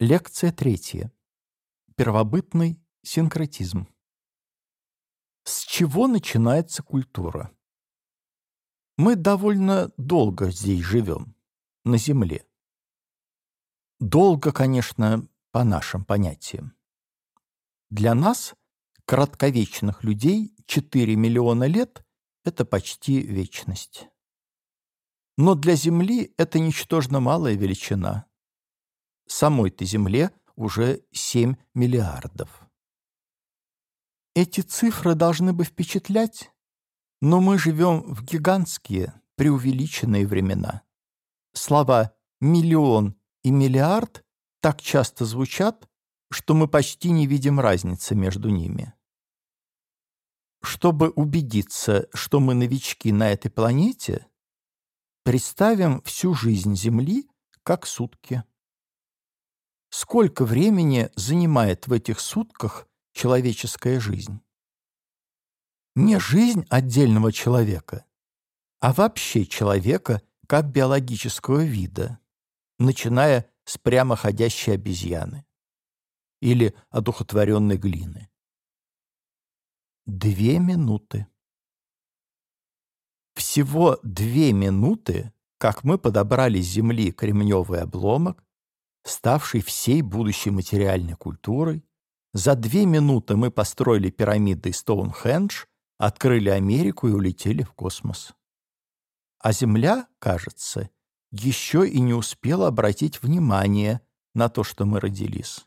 Лекция третья. Первобытный синкретизм. С чего начинается культура? Мы довольно долго здесь живем, на Земле. Долго, конечно, по нашим понятиям. Для нас, кратковечных людей, 4 миллиона лет – это почти вечность. Но для Земли это ничтожно малая величина. Самой-то Земле уже 7 миллиардов. Эти цифры должны бы впечатлять, но мы живем в гигантские, преувеличенные времена. Слова «миллион» и «миллиард» так часто звучат, что мы почти не видим разницы между ними. Чтобы убедиться, что мы новички на этой планете, представим всю жизнь Земли как сутки. Сколько времени занимает в этих сутках человеческая жизнь? Не жизнь отдельного человека, а вообще человека как биологического вида, начиная с прямоходящей обезьяны или одухотворенной глины. Две минуты. Всего две минуты, как мы подобрали с земли кремневый обломок, ставший всей будущей материальной культурой. За две минуты мы построили пирамиды Стоунхендж, открыли Америку и улетели в космос. А Земля, кажется, еще и не успела обратить внимание на то, что мы родились.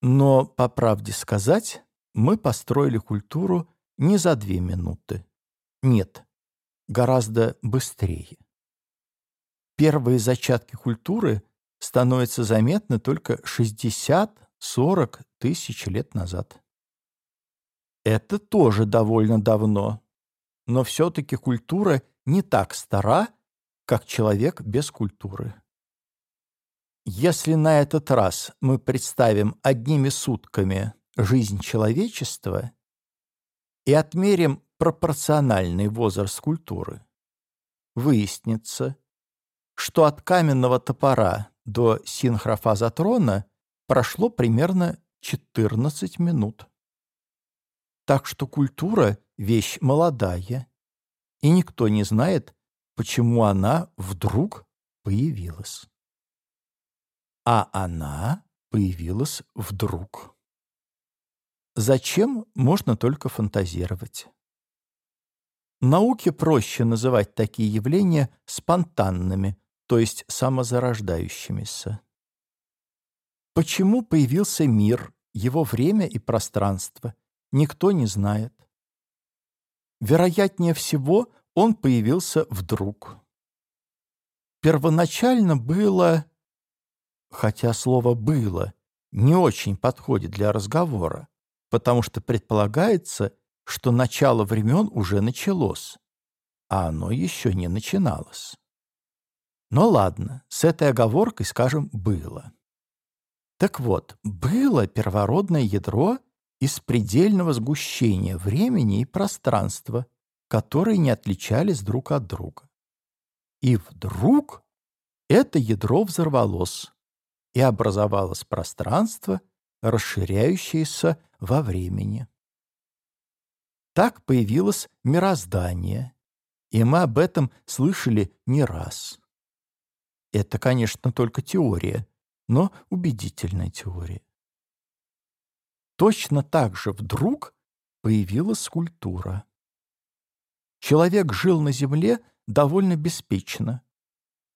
Но, по правде сказать, мы построили культуру не за две минуты. Нет, гораздо быстрее. Первые зачатки культуры становится заметно только 60-40 тысяч лет назад. Это тоже довольно давно, но все-таки культура не так стара, как человек без культуры. Если на этот раз мы представим одними сутками жизнь человечества и отмерим пропорциональный возраст культуры, выяснится, что от каменного топора до синхрофазотрона прошло примерно 14 минут. Так что культура — вещь молодая, и никто не знает, почему она вдруг появилась. А она появилась вдруг. Зачем, можно только фантазировать. Науке проще называть такие явления спонтанными, то есть самозарождающимися. Почему появился мир, его время и пространство, никто не знает. Вероятнее всего, он появился вдруг. Первоначально было, хотя слово «было» не очень подходит для разговора, потому что предполагается, что начало времен уже началось, а оно еще не начиналось. Но ладно, с этой оговоркой, скажем, было. Так вот, было первородное ядро из предельного сгущения времени и пространства, которые не отличались друг от друга. И вдруг это ядро взорвалось, и образовалось пространство, расширяющееся во времени. Так появилось мироздание, и мы об этом слышали не раз. Это, конечно, только теория, но убедительная теория. Точно так же вдруг появилась скульптура. Человек жил на Земле довольно беспечно,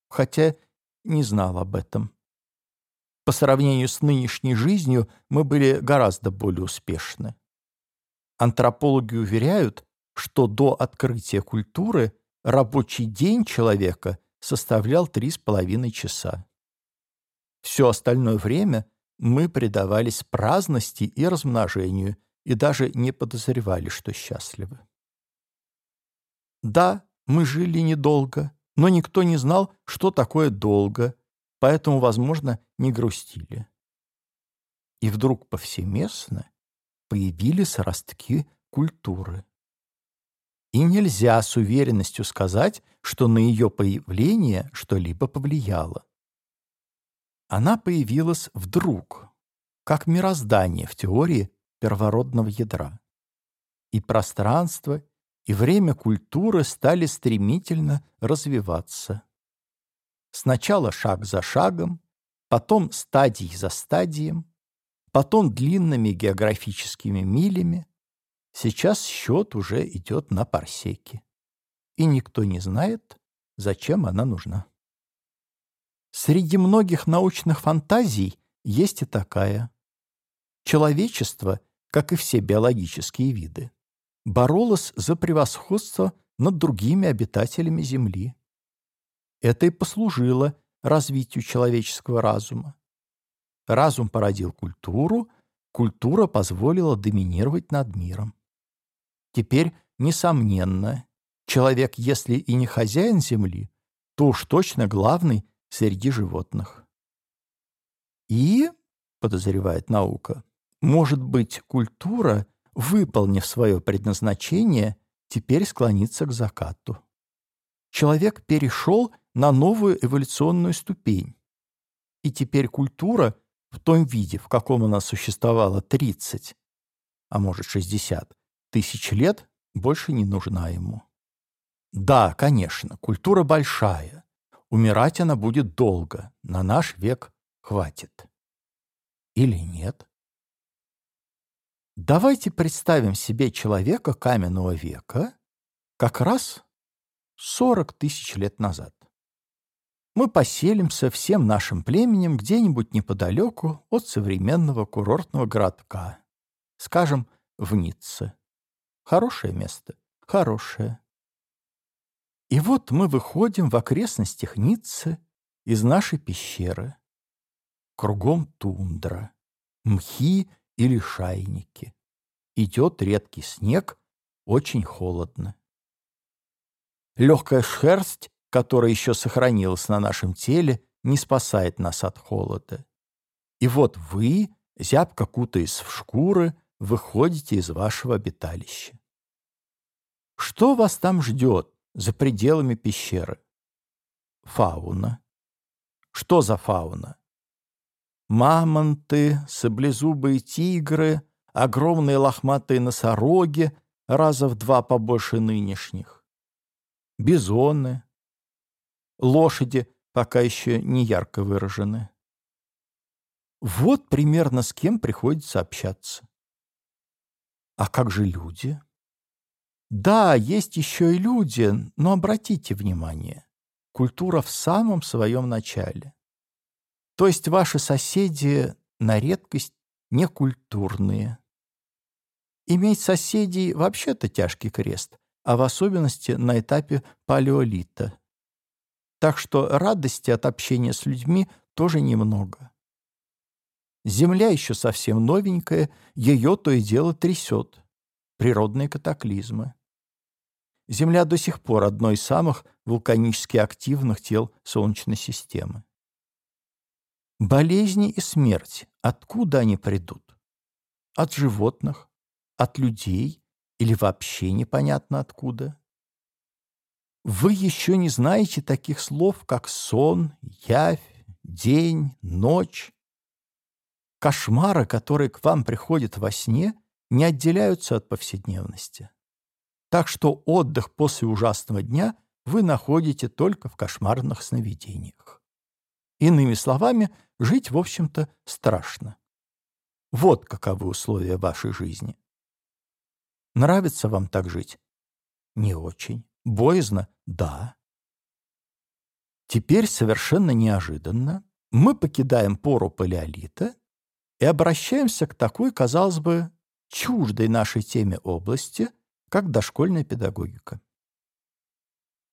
хотя не знал об этом. По сравнению с нынешней жизнью мы были гораздо более успешны. Антропологи уверяют, что до открытия культуры рабочий день человека составлял три с половиной часа. Все остальное время мы предавались праздности и размножению и даже не подозревали, что счастливы. Да, мы жили недолго, но никто не знал, что такое долго, поэтому, возможно, не грустили. И вдруг повсеместно появились ростки культуры и нельзя с уверенностью сказать, что на ее появление что-либо повлияло. Она появилась вдруг, как мироздание в теории первородного ядра. И пространство, и время культуры стали стремительно развиваться. Сначала шаг за шагом, потом стадий за стадием, потом длинными географическими милями. Сейчас счет уже идет на парсеки. И никто не знает, зачем она нужна. Среди многих научных фантазий есть и такая. Человечество, как и все биологические виды, боролось за превосходство над другими обитателями Земли. Это и послужило развитию человеческого разума. Разум породил культуру, культура позволила доминировать над миром. Теперь, несомненно, человек, если и не хозяин Земли, то уж точно главный среди животных. И, подозревает наука, может быть, культура, выполнив свое предназначение, теперь склонится к закату. Человек перешел на новую эволюционную ступень. И теперь культура в том виде, в каком она существовала 30, а может 60 тысяч лет, больше не нужна ему. Да, конечно, культура большая. Умирать она будет долго, на наш век хватит. Или нет? Давайте представим себе человека каменного века как раз 40 тысяч лет назад мы поселимся всем нашим племенем где-нибудь неподалеку от современного курортного городка, скажем, в Ницце. Хорошее место? Хорошее. И вот мы выходим в окрестностях Ниццы из нашей пещеры. Кругом тундра, мхи или шайники. Идет редкий снег, очень холодно. Легкая шерсть которая еще сохранилась на нашем теле, не спасает нас от холода. И вот вы, зябко кутаясь в шкуры, выходите из вашего обиталища. Что вас там ждет за пределами пещеры? Фауна. Что за фауна? Мамонты, саблезубые тигры, огромные лохматые носороги, раза в два побольше нынешних. Бизоны, лошади пока еще не ярко выражены. Вот примерно с кем приходится общаться. А как же люди? Да, есть еще и люди, но обратите внимание, культура в самом своем начале. То есть ваши соседи на редкость некультурные. Иметь соседей вообще-то тяжкий крест, а в особенности на этапе палеолита. Так что радости от общения с людьми тоже немного. Земля еще совсем новенькая, ее то и дело трясет. Природные катаклизмы. Земля до сих пор одно из самых вулканически активных тел Солнечной системы. Болезни и смерть, откуда они придут? От животных? От людей? Или вообще непонятно откуда? Вы еще не знаете таких слов, как сон, явь, день, ночь. Кошмары, которые к вам приходят во сне, не отделяются от повседневности. Так что отдых после ужасного дня вы находите только в кошмарных сновидениях. Иными словами, жить, в общем-то, страшно. Вот каковы условия вашей жизни. Нравится вам так жить? Не очень. Боязно? Да. Теперь совершенно неожиданно мы покидаем пору палеолита и обращаемся к такой, казалось бы, чуждой нашей теме области, как дошкольная педагогика.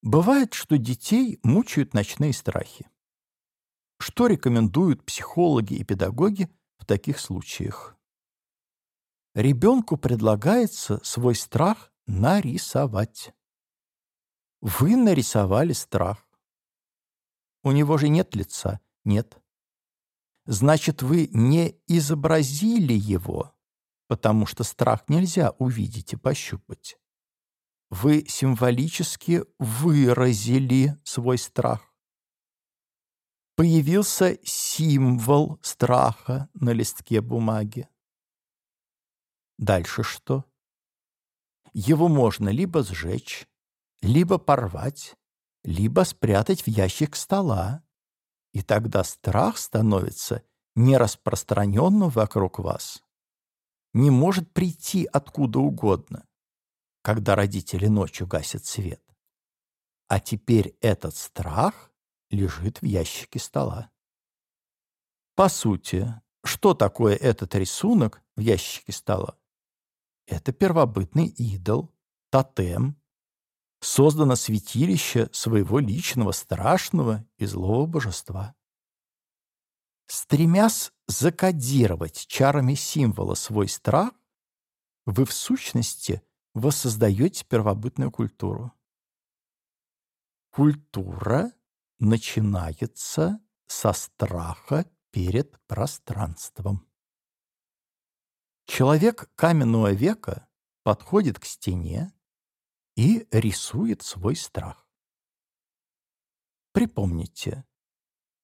Бывает, что детей мучают ночные страхи. Что рекомендуют психологи и педагоги в таких случаях? Ребенку предлагается свой страх нарисовать. Вы нарисовали страх. У него же нет лица, нет. Значит, вы не изобразили его, потому что страх нельзя увидеть и пощупать. Вы символически выразили свой страх. появился символ страха на листке бумаги. Дальше что? Его можно либо сжечь, либо порвать, либо спрятать в ящик стола, и тогда страх становится нераспространенным вокруг вас, не может прийти откуда угодно, когда родители ночью гасят свет. А теперь этот страх лежит в ящике стола. По сути, что такое этот рисунок в ящике стола? Это первобытный идол, тотем, создано святилище своего личного страшного и злого божества. Стремясь закодировать чарами символа свой страх, вы в сущности воссоздаете первобытную культуру. Культура начинается со страха перед пространством. Человек каменного века подходит к стене и рисует свой страх. Припомните,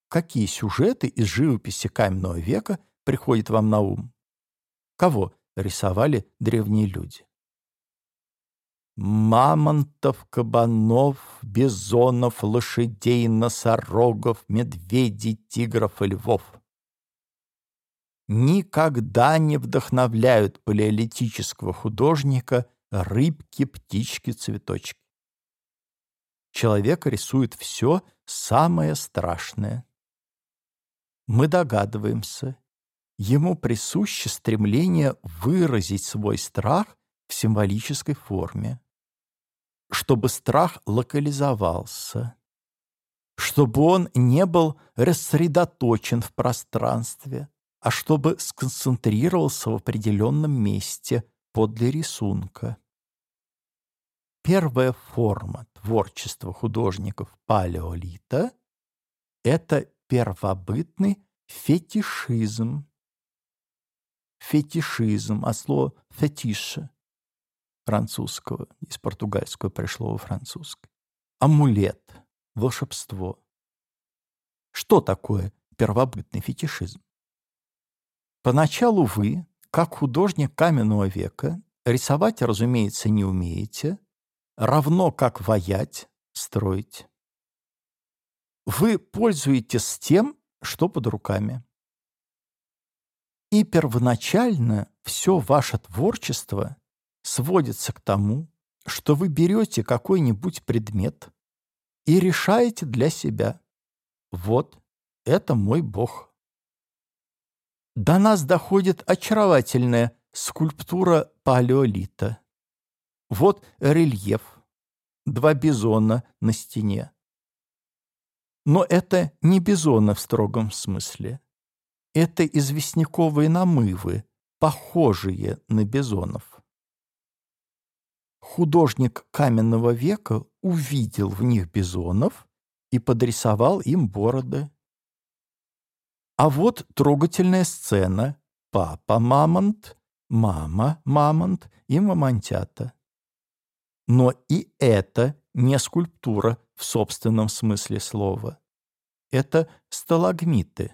какие сюжеты из живописи каменного века приходят вам на ум? Кого рисовали древние люди? Мамонтов, кабанов, бизонов, лошадей, носорогов, медведей, тигров и львов. Никогда не вдохновляют палеолитического художника рыбки, птички, цветочки. Человек рисует все самое страшное. Мы догадываемся, ему присуще стремление выразить свой страх в символической форме чтобы страх локализовался, чтобы он не был рассредоточен в пространстве, а чтобы сконцентрировался в определенном месте подле рисунка. Первая форма творчества художников палеолита – это первобытный фетишизм. Фетишизм, от слова «фетиша» французского, из португальского пришло во французский. Амулет, волшебство. Что такое первобытный фетишизм? Поначалу вы, как художник каменного века, рисовать, разумеется, не умеете, равно как ваять, строить. Вы пользуетесь тем, что под руками. И первоначально все ваше творчество сводится к тому, что вы берете какой-нибудь предмет и решаете для себя «Вот, это мой Бог». До нас доходит очаровательная скульптура палеолита. Вот рельеф, два бизона на стене. Но это не бизоны в строгом смысле. Это известняковые намывы, похожие на бизонов художник каменного века увидел в них бизонов и подрисовал им бороды. А вот трогательная сцена «Папа-мамонт», «Мама-мамонт» и «Мамонтята». Но и это не скульптура в собственном смысле слова. Это сталагмиты.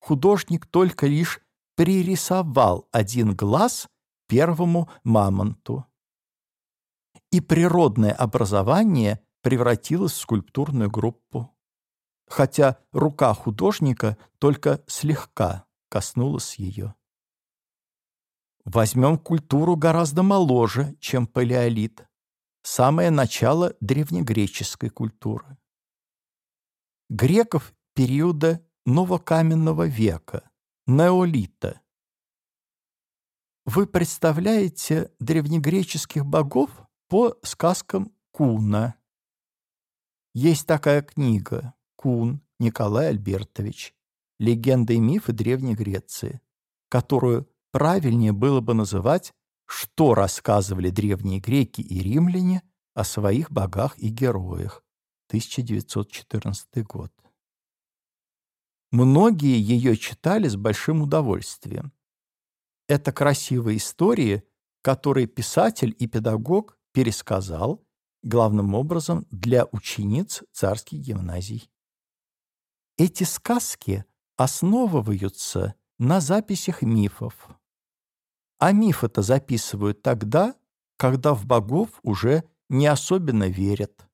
Художник только лишь пририсовал один глаз первому мамонту и природное образование превратилось в скульптурную группу. Хотя рука художника только слегка коснулась ее. Возьмем культуру гораздо моложе, чем палеолит, самое начало древнегреческой культуры. Греков периода новокаменного века, неолита. Вы представляете древнегреческих богов по сказкам Куна. Есть такая книга «Кун» Николай Альбертович «Легенды и мифы Древней Греции», которую правильнее было бы называть «Что рассказывали древние греки и римляне о своих богах и героях» 1914 год. Многие ее читали с большим удовольствием. Это красивые истории, которые писатель и педагог пересказал, главным образом для учениц царских гимназий. Эти сказки основываются на записях мифов. А мифы-то записывают тогда, когда в богов уже не особенно верят,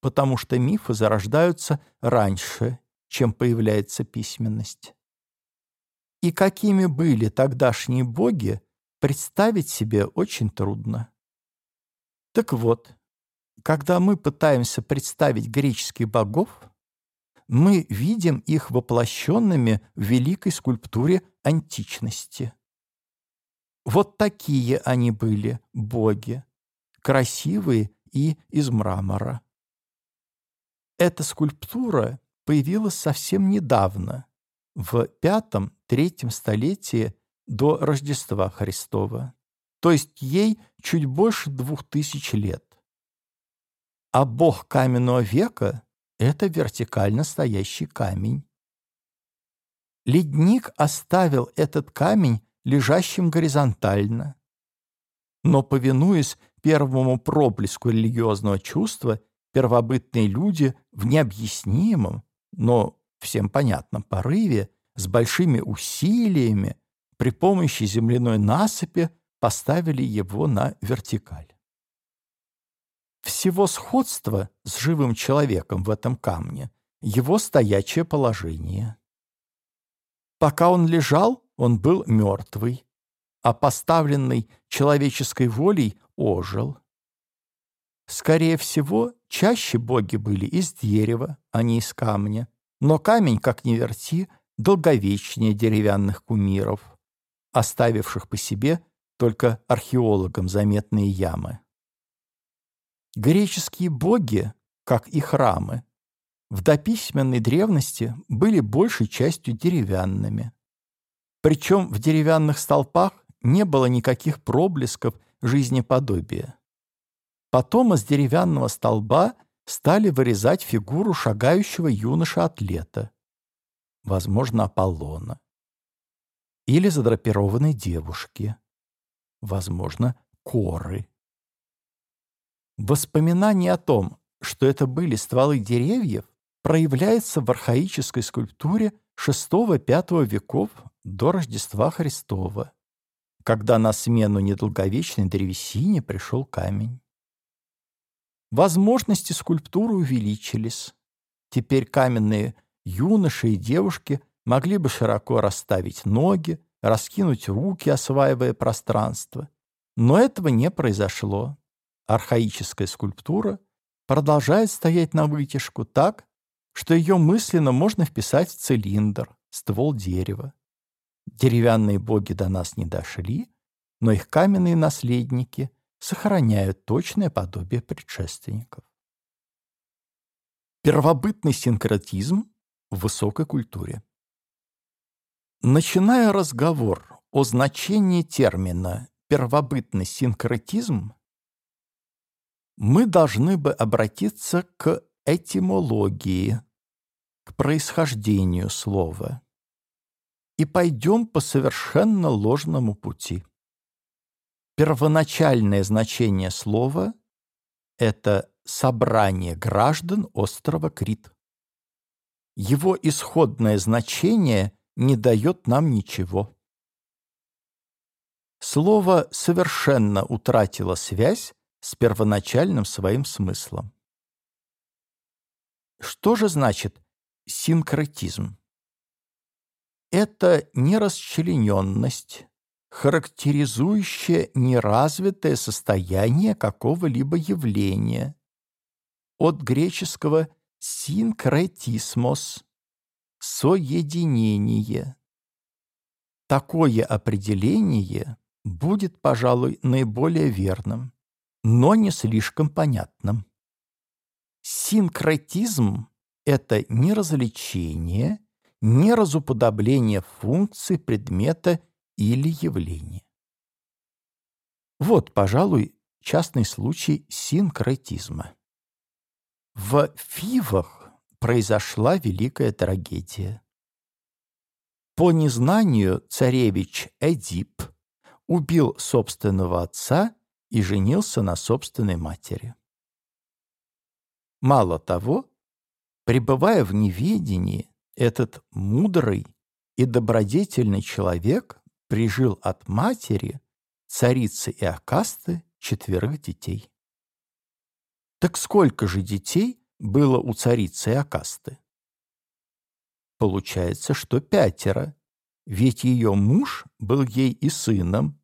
потому что мифы зарождаются раньше, чем появляется письменность. И какими были тогдашние боги, представить себе очень трудно. Так вот, когда мы пытаемся представить греческих богов, мы видим их воплощенными в великой скульптуре античности. Вот такие они были, боги, красивые и из мрамора. Эта скульптура появилась совсем недавно, в пятом-третьем столетии до Рождества Христова, то есть ей чуть больше двух тысяч лет. А бог каменного века — это вертикально стоящий камень. Ледник оставил этот камень лежащим горизонтально. Но, повинуясь первому проблеску религиозного чувства, первобытные люди в необъяснимом, но всем понятном порыве, с большими усилиями, при помощи земляной насыпи поставили его на вертикаль. Всего сходства с живым человеком в этом камне его стоячее положение. Пока он лежал, он был мертвый, а поставленный человеческой волей ожил. Скорее всего, чаще боги были из дерева, а не из камня, но камень, как ни верти, долговечнее деревянных кумиров, оставивших по себе только археологам заметные ямы. Греческие боги, как и храмы, в дописьменной древности были большей частью деревянными. Причем в деревянных столпах не было никаких проблесков жизнеподобия. Потом из деревянного столба стали вырезать фигуру шагающего юноша-атлета, возможно, Аполлона, или задрапированной девушки, возможно, Коры. Воспоминание о том, что это были стволы деревьев, проявляется в архаической скульптуре VI-V веков до Рождества Христова, когда на смену недолговечной древесине пришел камень. Возможности скульптуры увеличились. Теперь каменные юноши и девушки могли бы широко расставить ноги, раскинуть руки, осваивая пространство. Но этого не произошло. Архаическая скульптура продолжает стоять на вытяжку так, что ее мысленно можно вписать в цилиндр, ствол дерева. Деревянные боги до нас не дошли, но их каменные наследники сохраняют точное подобие предшественников. Первобытный синкретизм в высокой культуре. Начиная разговор о значении термина «первобытный синкретизм», мы должны бы обратиться к этимологии, к происхождению слова и пойдем по совершенно ложному пути. Первоначальное значение слова — это собрание граждан острова Крит. Его исходное значение не дает нам ничего. Слово совершенно утратило связь с первоначальным своим смыслом. Что же значит синкретизм? это нерасчлененность, характеризующая неразвитое состояние какого-либо явления. От греческого «синкретисмос» — «соединение». Такое определение будет, пожалуй, наиболее верным, но не слишком понятным. Синкретизм — это не развлечение, неразуподобление функции предмета или явления. Вот, пожалуй, частный случай синкретизма. В Фивах произошла великая трагедия. По незнанию царевич Эдип убил собственного отца и женился на собственной матери. Мало того, пребывая в неведении, этот мудрый и добродетельный человек прижил от матери, царицы и Акасты, четверых детей. Так сколько же детей было у царицы и Акасты? Получается, что пятеро, ведь ее муж был ей и сыном,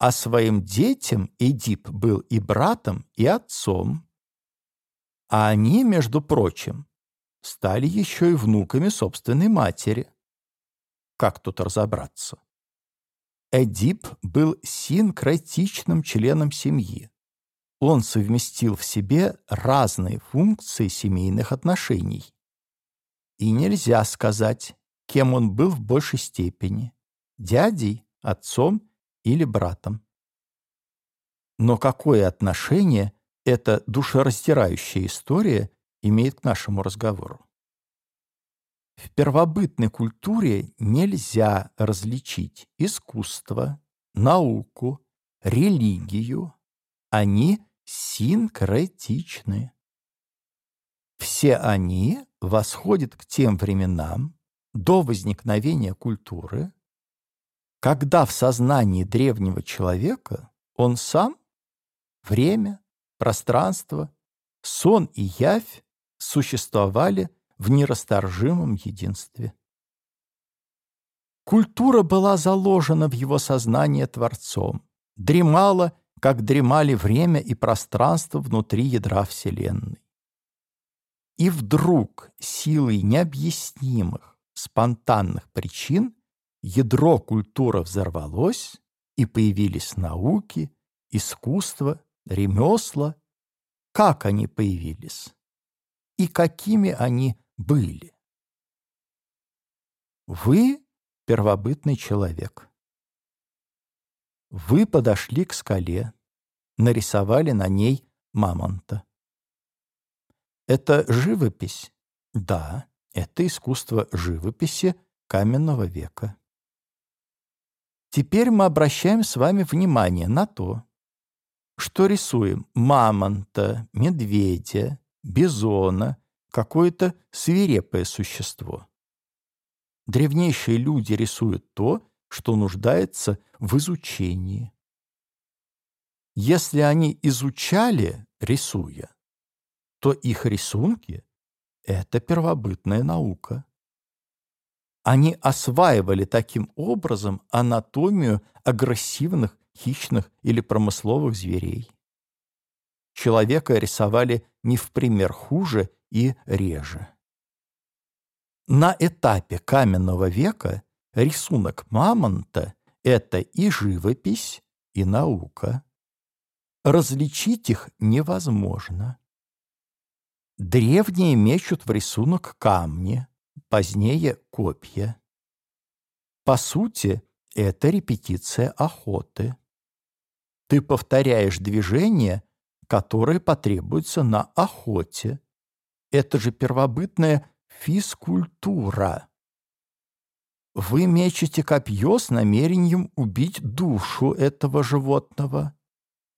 а своим детям Эдип был и братом, и отцом. А они, между прочим, стали еще и внуками собственной матери. Как тут разобраться? Эдип был синкратичным членом семьи. Он совместил в себе разные функции семейных отношений. И нельзя сказать, кем он был в большей степени – дядей, отцом или братом. Но какое отношение эта душераздирающая история имеет к нашему разговору? В первобытной культуре нельзя различить искусство, науку, религию. Они синкретичны. Все они восходят к тем временам до возникновения культуры, когда в сознании древнего человека он сам, время, пространство, сон и явь существовали в нерасторжимом единстве. Культура была заложена в его сознание Творцом, дремала, как дремали время и пространство внутри ядра Вселенной. И вдруг силой необъяснимых, спонтанных причин ядро культуры взорвалось, и появились науки, искусство, ремесла. Как они появились? И какими они были? Вы — первобытный человек. Вы подошли к скале, нарисовали на ней мамонта. Это живопись? Да, это искусство живописи каменного века. Теперь мы обращаем с вами внимание на то, что рисуем мамонта, медведя, бизона, какое-то свирепое существо. Древнейшие люди рисуют то, что нуждается в изучении. Если они изучали, рисуя, то их рисунки — это первобытная наука. Они осваивали таким образом анатомию агрессивных, хищных или промысловых зверей. Человека рисовали не в пример хуже и реже. На этапе каменного века рисунок мамонта – это и живопись, и наука. Различить их невозможно. Древние мечут в рисунок камни, позднее — копья. По сути, это репетиция охоты. Ты повторяешь движения, которые потребуются на охоте. Это же первобытная физкультура. Вы мечете копье с намерением убить душу этого животного,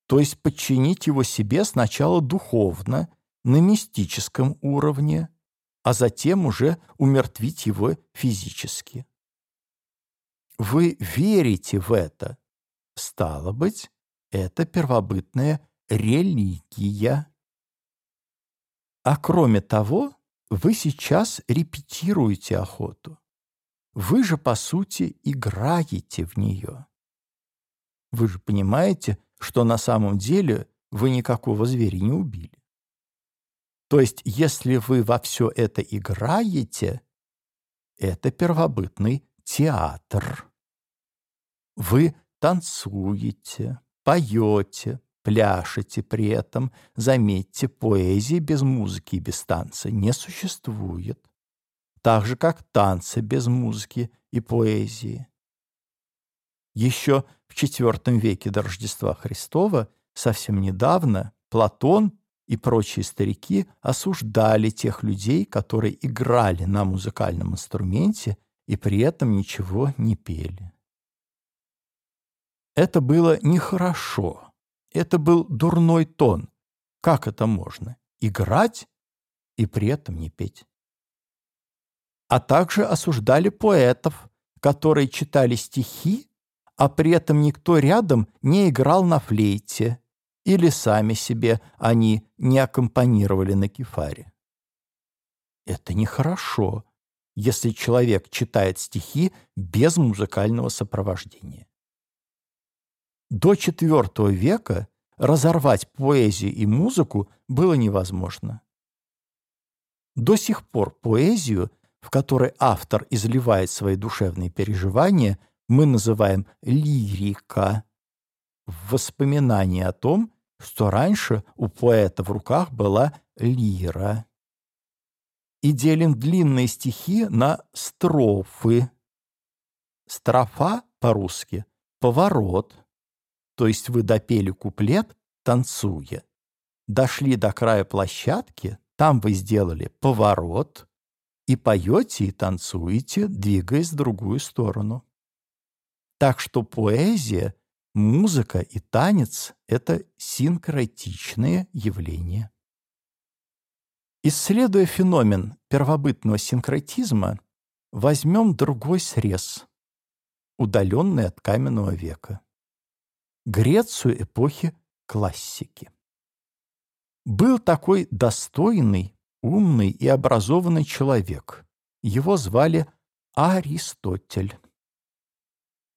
то есть подчинить его себе сначала духовно, на мистическом уровне, а затем уже умертвить его физически. Вы верите в это. Стало быть, это первобытная религия. А кроме того, вы сейчас репетируете охоту. Вы же, по сути, играете в нее. Вы же понимаете, что на самом деле вы никакого зверя не убили. То есть, если вы во все это играете, это первобытный театр. Вы танцуете, поете, пляшете при этом. Заметьте, поэзии без музыки и без танца не существует. Так же, как танцы без музыки и поэзии. Еще в IV веке до Рождества Христова, совсем недавно, Платон и прочие старики осуждали тех людей, которые играли на музыкальном инструменте и при этом ничего не пели. Это было нехорошо. Это был дурной тон. Как это можно? Играть и при этом не петь. а также осуждали поэтов, которые читали стихи, а при этом никто рядом не играл на флейте или сами себе они не аккомпанировали на кефаре. Это нехорошо, если человек читает стихи без музыкального сопровождения. До IV века разорвать поэзию и музыку было невозможно. До сих пор поэзию, в которой автор изливает свои душевные переживания, мы называем лирика, в воспоминании о том, что раньше у поэта в руках была лира. И делим длинные стихи на строфы. Строфа по-русски — поворот, то есть вы допели куплет, танцуя. Дошли до края площадки, там вы сделали поворот и поете и танцуете, двигаясь в другую сторону. Так что поэзия, музыка и танец — это синкретичные явления. Исследуя феномен первобытного синкретизма, возьмем другой срез, удаленный от каменного века. Грецию эпохи классики. Был такой достойный, умный и образованный человек. Его звали Аристотель.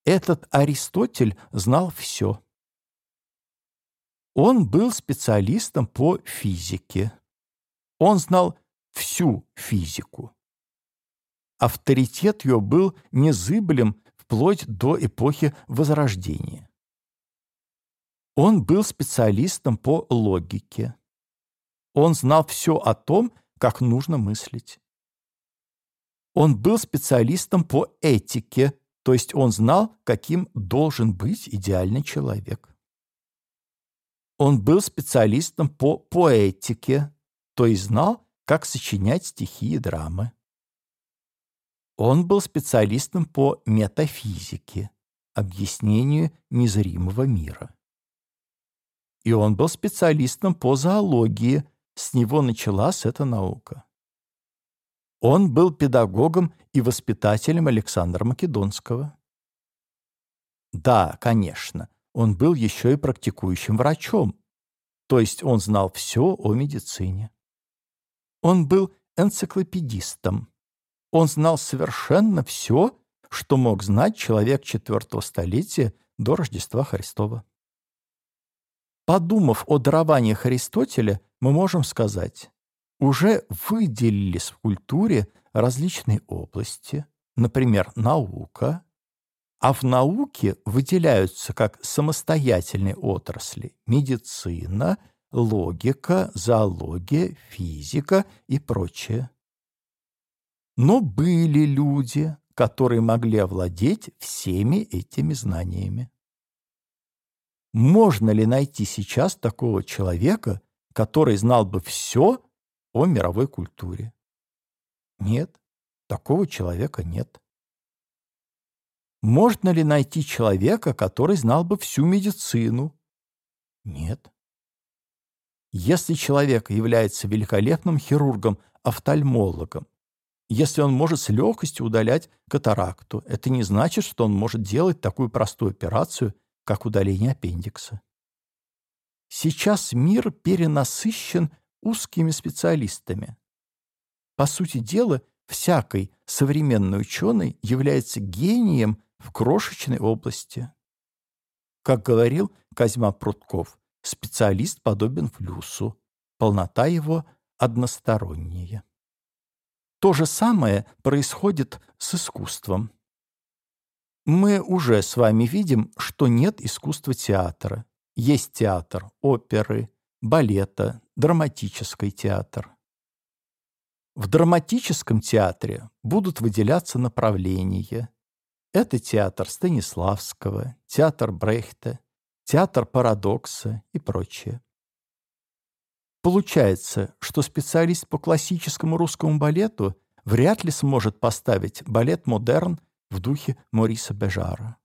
Этот Аристотель знал все. Он был специалистом по физике. Он знал всю физику. Авторитет его был незыблем вплоть до эпохи Возрождения. Он был специалистом по логике. Он знал все о том, как нужно мыслить. Он был специалистом по этике, то есть он знал, каким должен быть идеальный человек. Он был специалистом по поэтике, то есть знал, как сочинять стихи и драмы. Он был специалистом по метафизике, объяснению незримого мира и он был специалистом по зоологии, с него началась эта наука. Он был педагогом и воспитателем Александра Македонского. Да, конечно, он был еще и практикующим врачом, то есть он знал все о медицине. Он был энциклопедистом. Он знал совершенно все, что мог знать человек четвертого столетия до Рождества Христова. Подумав о дарованиях Аристотеля, мы можем сказать, уже выделились в культуре различные области, например, наука, а в науке выделяются как самостоятельные отрасли медицина, логика, зоология, физика и прочее. Но были люди, которые могли овладеть всеми этими знаниями. Можно ли найти сейчас такого человека, который знал бы все о мировой культуре? Нет, такого человека нет. Можно ли найти человека, который знал бы всю медицину? Нет. Если человек является великолепным хирургом, офтальмологом, если он может с легкостью удалять катаракту, это не значит, что он может делать такую простую операцию – как удаление аппендикса. Сейчас мир перенасыщен узкими специалистами. По сути дела, всякий современный ученый является гением в крошечной области. Как говорил Козьма Прутков, специалист подобен флюсу, полнота его односторонняя. То же самое происходит с искусством. Мы уже с вами видим, что нет искусства театра. Есть театр оперы, балета, драматический театр. В драматическом театре будут выделяться направления. Это театр Станиславского, театр Брехта, театр парадокса и прочее. Получается, что специалист по классическому русскому балету вряд ли сможет поставить балет «Модерн» в духе Мориса Бежара.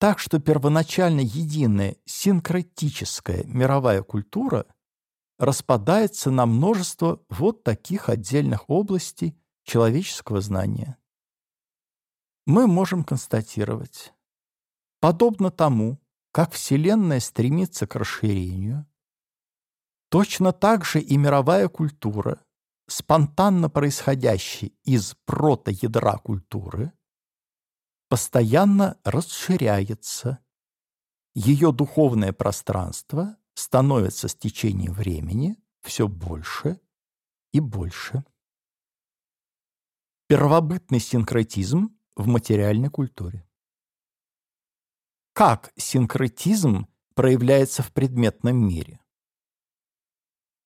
Так что первоначально единая синкретическая мировая культура распадается на множество вот таких отдельных областей человеческого знания. Мы можем констатировать, подобно тому, как Вселенная стремится к расширению, точно так же и мировая культура, спонтанно происходящая из протоядра культуры, постоянно расширяется. Ее духовное пространство становится с течением времени все больше и больше. Первобытный синкретизм в материальной культуре. Как синкретизм проявляется в предметном мире?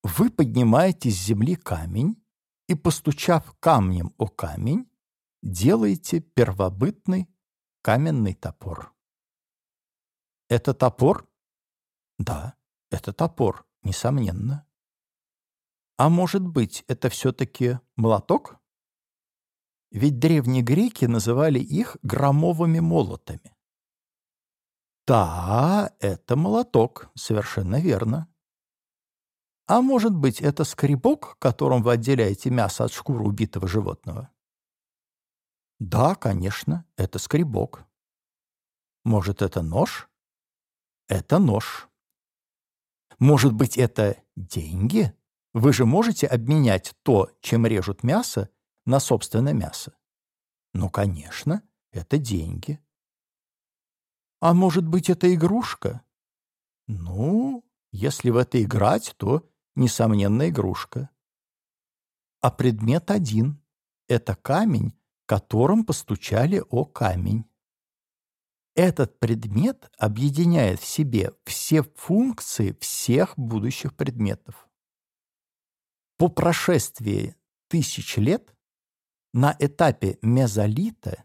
Вы поднимаете с земли камень и, постучав камнем о камень, делаете первобытный каменный топор. Это топор? Да, это топор, несомненно. А может быть, это все-таки молоток? Ведь древние греки называли их громовыми молотами. Да, это молоток, совершенно верно. А может быть, это скребок, которым вы отделяете мясо от шкуры убитого животного? Да, конечно, это скребок. Может, это нож? Это нож. Может быть, это деньги? Вы же можете обменять то, чем режут мясо, на собственное мясо. Ну, конечно, это деньги. А может быть, это игрушка? Ну, если в это играть, то, несомненно, игрушка. А предмет один — это камень, которым постучали о камень. Этот предмет объединяет в себе все функции всех будущих предметов. По прошествии тысяч лет на этапе мезолита,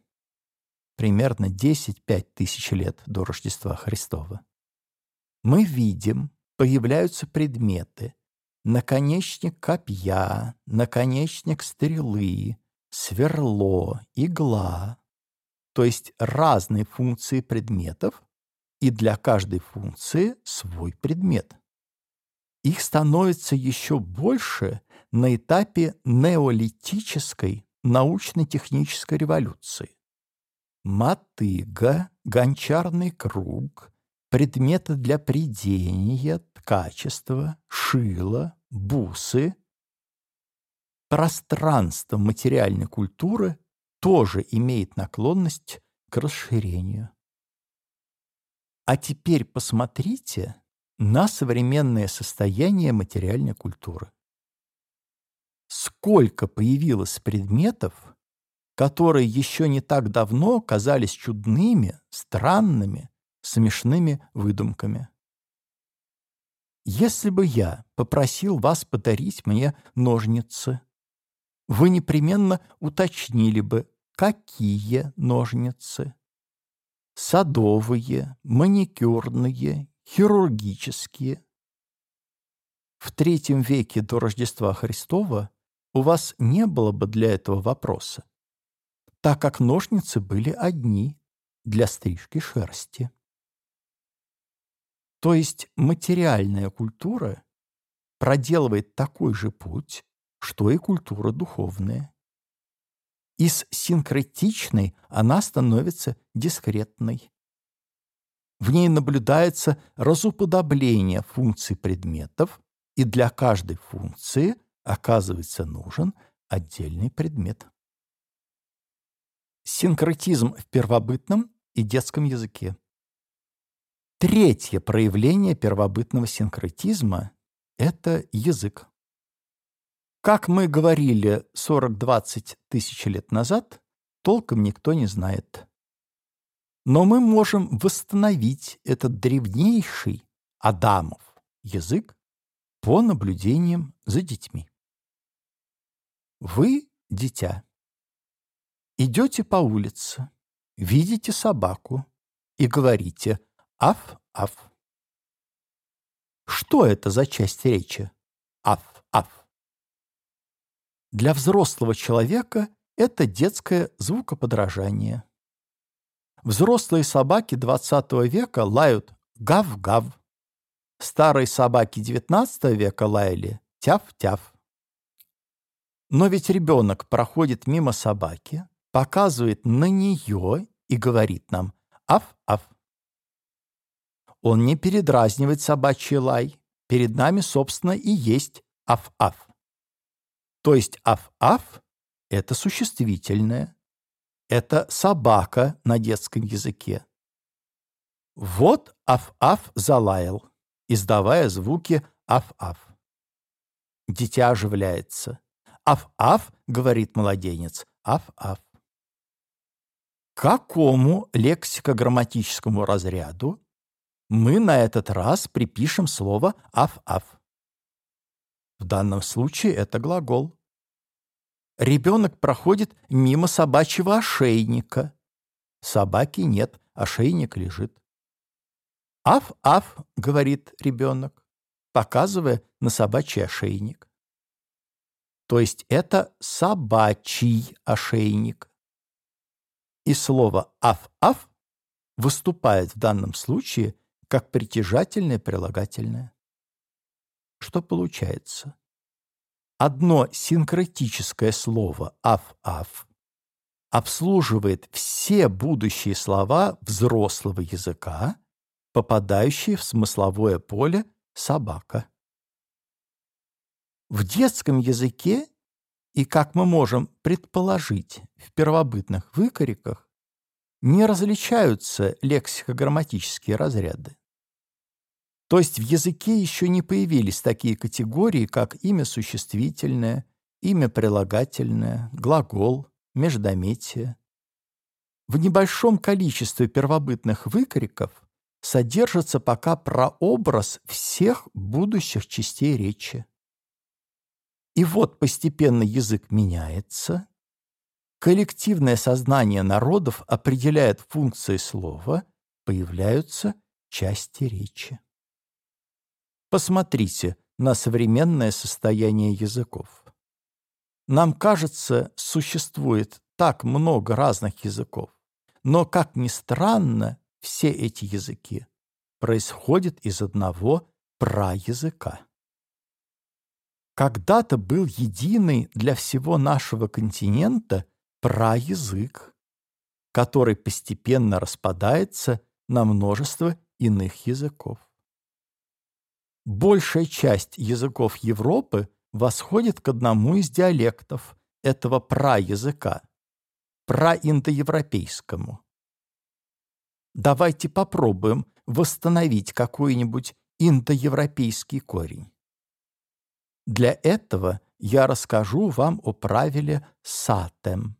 примерно 10-5 тысяч лет до Рождества Христова, мы видим, появляются предметы, наконечник копья, наконечник стрелы, сверло, игла, то есть разные функции предметов, и для каждой функции свой предмет. Их становится еще больше на этапе неолитической научно-технической революции. Мотыга, гончарный круг, предметы для придения, ткачества, шила, бусы – пространство материальной культуры тоже имеет наклонность к расширению. А теперь посмотрите на современное состояние материальной культуры. Сколько появилось предметов, которые еще не так давно казались чудными, странными, смешными выдумками. Если бы я попросил вас подарить мне ножницы, вы непременно уточнили бы, какие ножницы. Садовые, маникюрные, хирургические. В третьем веке до Рождества Христова у вас не было бы для этого вопроса, так как ножницы были одни для стрижки шерсти. То есть материальная культура проделывает такой же путь, что и культура духовная. Из синкретичной она становится дискретной. В ней наблюдается разуподобление функций предметов, и для каждой функции оказывается нужен отдельный предмет. Синкретизм в первобытном и детском языке. Третье проявление первобытного синкретизма – это язык. Как мы говорили 40-20 тысяч лет назад, толком никто не знает. Но мы можем восстановить этот древнейший Адамов язык по наблюдениям за детьми. Вы – дитя. Идете по улице, видите собаку и говорите «аф-аф». Что это за часть речи? «Аф-аф». Для взрослого человека это детское звукоподражание. Взрослые собаки XX века лают гав-гав. Старые собаки XIX века лаяли тяв-тяв. Но ведь ребенок проходит мимо собаки, показывает на нее и говорит нам «аф-аф». Он не передразнивает собачий лай. Перед нами, собственно, и есть аф-аф. То есть аф-аф — это существительное. Это собака на детском языке. Вот аф-аф залаял, издавая звуки аф-аф. Дитя оживляется. «Аф-аф», — говорит младенец, «аф-аф». Какому лексико-грамматическому разряду мы на этот раз припишем слово «аф-аф»? В данном случае это глагол. Ребенок проходит мимо собачьего ошейника. Собаки нет, ошейник лежит. «Аф-аф», — говорит ребенок, показывая на собачий ошейник. То есть это собачий ошейник. И слово «аф-аф» выступает в данном случае как притяжательное прилагательное. Что получается? Одно синкретическое слово «аф-аф» обслуживает все будущие слова взрослого языка, попадающие в смысловое поле «собака». В детском языке и, как мы можем предположить, в первобытных выкориках не различаются лексико-грамматические разряды. То есть в языке еще не появились такие категории, как имя существительное, имя прилагательное, глагол, междометие. В небольшом количестве первобытных выкриков содержится пока прообраз всех будущих частей речи. И вот постепенно язык меняется, коллективное сознание народов определяет функции слова, появляются части речи. Посмотрите на современное состояние языков. Нам кажется, существует так много разных языков, но, как ни странно, все эти языки происходят из одного праязыка когда-то был единый для всего нашего континента праязык, который постепенно распадается на множество иных языков. Большая часть языков Европы восходит к одному из диалектов этого праязыка, праиндоевропейскому. Давайте попробуем восстановить какой-нибудь индоевропейский корень. Для этого я расскажу вам о правиле «сатем».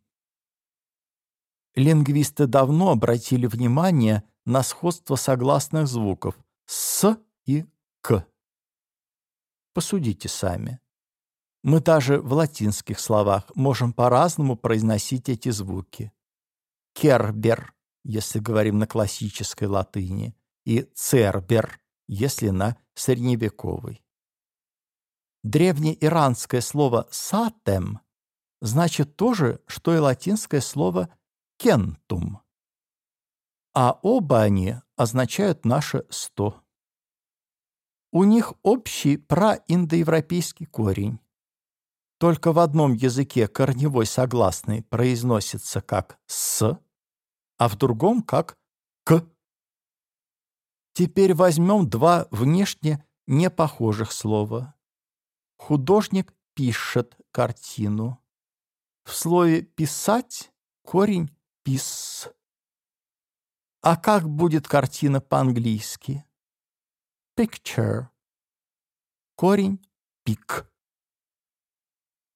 Лингвисты давно обратили внимание на сходство согласных звуков «с» и «к». Посудите сами. Мы даже в латинских словах можем по-разному произносить эти звуки. «Кербер», если говорим на классической латыни, и «цербер», если на средневековой. Древнеиранское слово «сатем» значит то же, что и латинское слово «кентум». А оба они означают наше «сто». У них общий праиндоевропейский корень. Только в одном языке корневой согласный произносится как «с», а в другом как «к». Теперь возьмем два внешне непохожих слова Художник пишет картину. В слове «писать» корень «пис». А как будет картина по-английски? Picture. Корень «пик».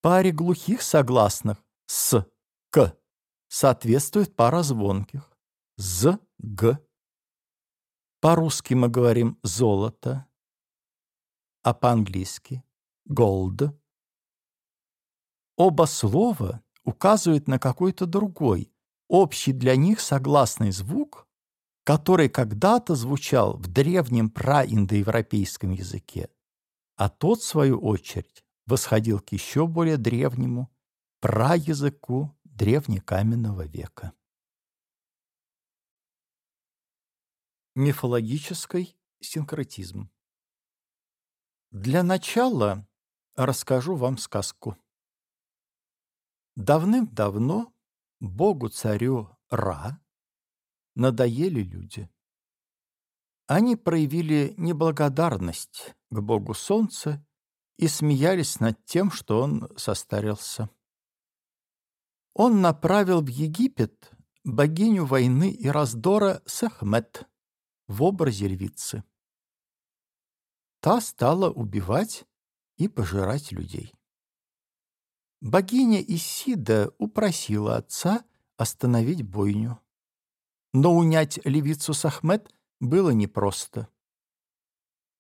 Паре глухих согласных «с», «к» соответствует пара звонких «з», «г». По-русски мы говорим «золото», а по-английски gold. Оба слова указывают на какой-то другой, общий для них согласный звук, который когда-то звучал в древнем праиндоевропейском языке, а тот, в свою очередь, восходил к еще более древнему праязыку древнекаменного века. Мифологический синкретизм Для начала расскажу вам сказку. Давным-давно богу-царю Ра надоели люди. Они проявили неблагодарность к богу солнца и смеялись над тем, что он состарился. Он направил в Египет богиню войны и раздора Сахмет в образе львицы. Та стала убивать и пожирать людей. Богиня Исида упросила отца остановить бойню. Но унять левицу Сахмет было непросто.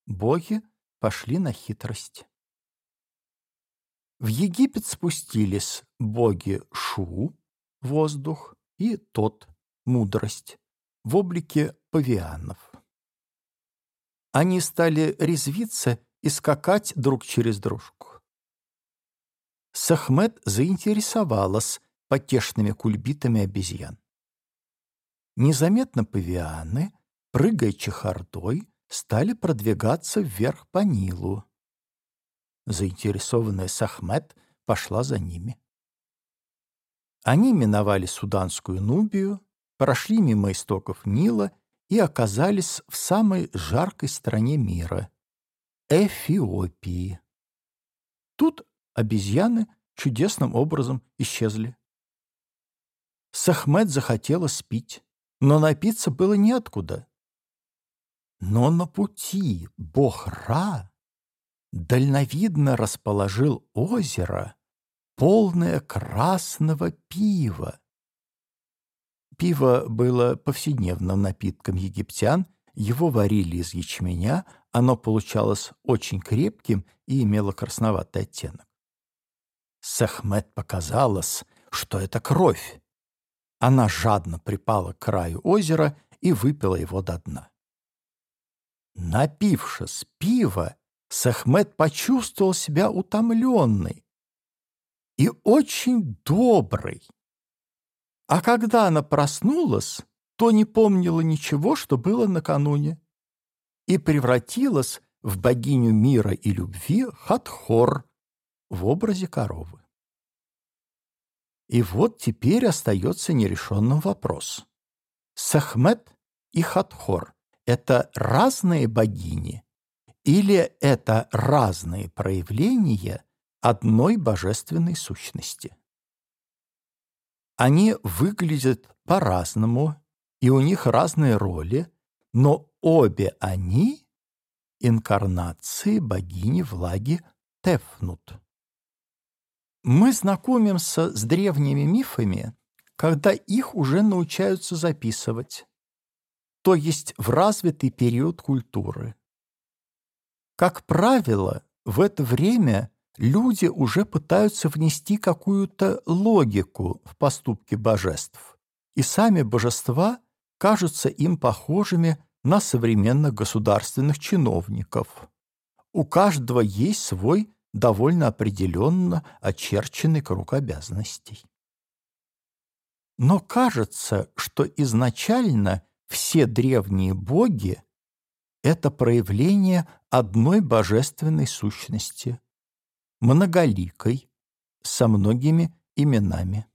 Боги пошли на хитрость. В Египет спустились боги Шу, воздух, и Тот, мудрость, в облике павианов. Они стали резвиться и скакать друг через дружку. Сахмет заинтересовалась потешными кульбитами обезьян. Незаметно павианы, прыгая чехардой, стали продвигаться вверх по Нилу. Заинтересованная Сахмет пошла за ними. Они миновали Суданскую Нубию, прошли мимо истоков Нила и оказались в самой жаркой стране мира — Эфиопии. Тут обезьяны чудесным образом исчезли. Сахмед захотела спить, но напиться было неоткуда. Но на пути бог Ра дальновидно расположил озеро, полное красного пива. Пиво было повседневным напитком египтян, его варили из ячменя, оно получалось очень крепким и имело красноватый оттенок. Сахмет показалось, что это кровь. Она жадно припала к краю озера и выпила его до дна. Напившись пива, Сахмет почувствовал себя утомленной и очень доброй. А когда она проснулась, то не помнила ничего, что было накануне, и превратилась в богиню мира и любви Хатхор, в образе коровы. И вот теперь остается нерешенным вопрос. Сахмет и Хатхор — это разные богини или это разные проявления одной божественной сущности? Они выглядят по-разному, и у них разные роли, но обе они — инкарнации богини влаги Тефнут. Мы знакомимся с древними мифами, когда их уже научаются записывать, то есть в развитый период культуры. Как правило, в это время люди уже пытаются внести какую-то логику в поступки божеств, и сами божества кажутся им похожими на современных государственных чиновников. У каждого есть свой довольно определенно очерченный круг обязанностей. Но кажется, что изначально все древние боги — это проявление одной божественной сущности, многоликой, со многими именами.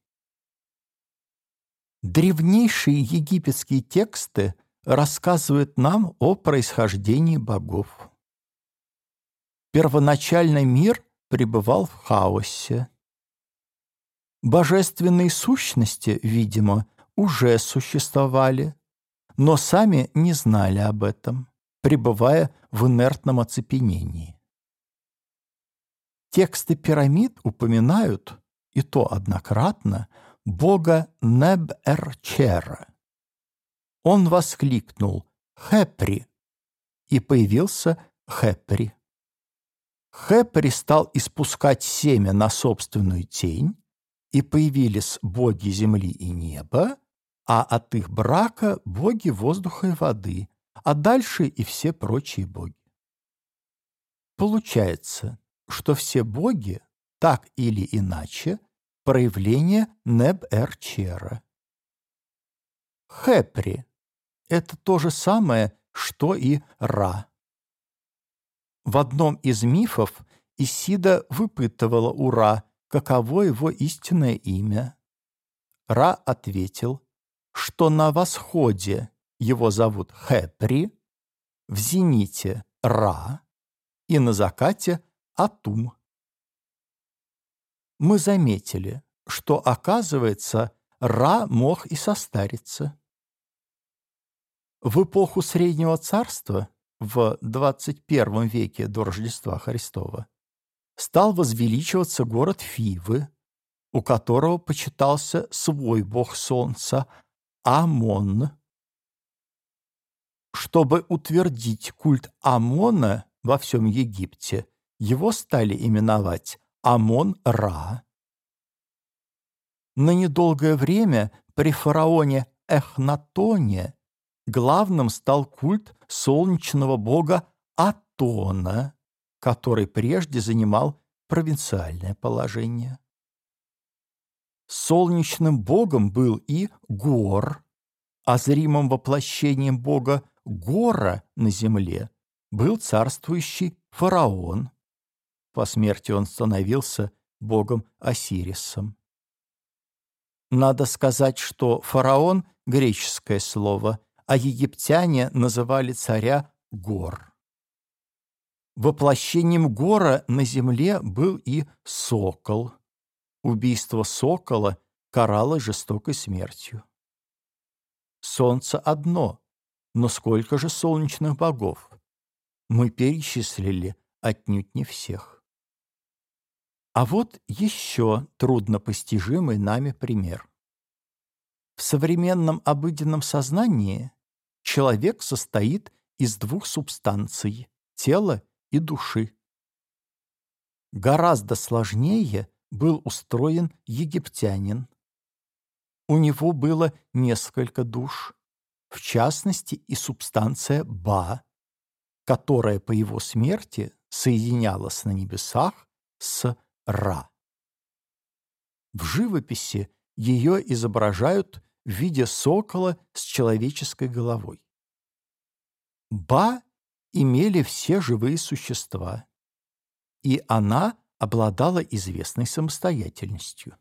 Древнейшие египетские тексты рассказывают нам о происхождении богов. Первоначальный мир пребывал в хаосе. Божественные сущности, видимо, уже существовали, но сами не знали об этом, пребывая в инертном оцепенении. Тексты пирамид упоминают, и то однократно, бога Неб-Эрчера. Он воскликнул «Хепри!» и появился Хепри. Хэ перестал испускать семя на собственную тень, и появились боги земли и неба, а от их брака боги воздуха и воды, а дальше и все прочие боги. Получается, что все боги, так или иначе, проявление Неб-Эр-Чера. Хепри — это то же самое, что и Ра. В одном из мифов Исида выпытывала Ура, каково его истинное имя. Ра ответил, что на восходе его зовут Хепри, в зените – Ра и на закате – Атум. Мы заметили, что, оказывается, Ра мог и состариться. В эпоху Среднего Царства, в 21 веке до Рождества Христова, стал возвеличиваться город Фивы, у которого почитался свой бог солнца Амон. Чтобы утвердить культ Амона во всем Египте, его стали именовать Амон-Ра. На недолгое время при фараоне Эхнатоне главным стал культ солнечного бога Атона, который прежде занимал провинциальное положение. Солнечным богом был и Гор, а зримым воплощением бога Гора на земле был царствующий фараон. По смерти он становился богом Осирисом. Надо сказать, что фараон – греческое слово, а египтяне называли царя Гор. Воплощением Гора на земле был и сокол – Убийство сокола карало жестокой смертью. Солнце одно, но сколько же солнечных богов? Мы перечислили отнюдь не всех. А вот еще труднопостижимый нами пример. В современном обыденном сознании человек состоит из двух субстанций – тела и души. Гораздо сложнее – был устроен египтянин. У него было несколько душ, в частности и субстанция Ба, которая по его смерти соединялась на небесах с Ра. В живописи ее изображают в виде сокола с человеческой головой. Ба имели все живые существа, и она обладала известной самостоятельностью.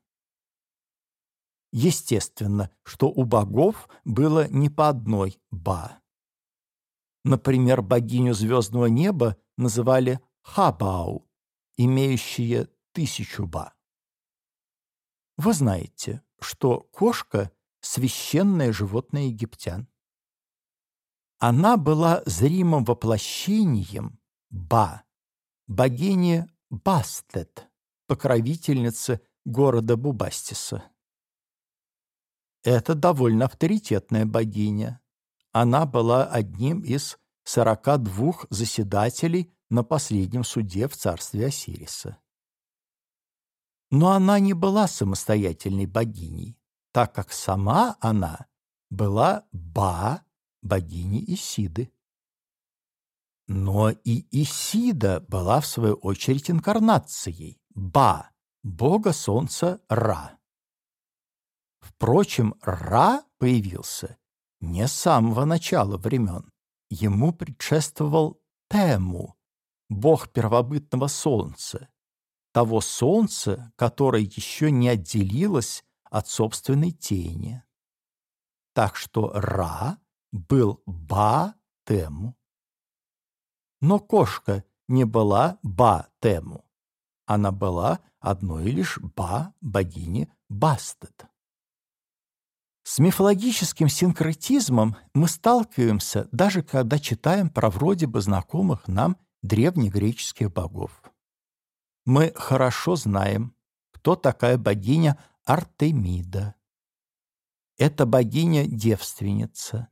Естественно, что у богов было не по одной «ба». Например, богиню звездного неба называли Хабау, имеющие тысячу ба. Вы знаете, что кошка – священное животное египтян. Она была зримым воплощением ба, богини Бастет, покровительница города Бубастиса. Это довольно авторитетная богиня. Она была одним из 42 заседателей на последнем суде в царстве Осириса. Но она не была самостоятельной богиней, так как сама она была Ба, богиней Исиды. Но и Исида была в свою очередь инкарнацией Ба, бога солнца Ра. Впрочем, Ра появился не с самого начала времен. Ему предшествовал Тему, бог первобытного солнца, того солнца, которое еще не отделилось от собственной тени. Так что Ра был Ба-Тему. Но кошка не была Ба-Тему. Она была одной лишь Ба богини Бастет. С мифологическим синкретизмом мы сталкиваемся, даже когда читаем про вроде бы знакомых нам древнегреческих богов. Мы хорошо знаем, кто такая богиня Артемида. Это богиня-девственница,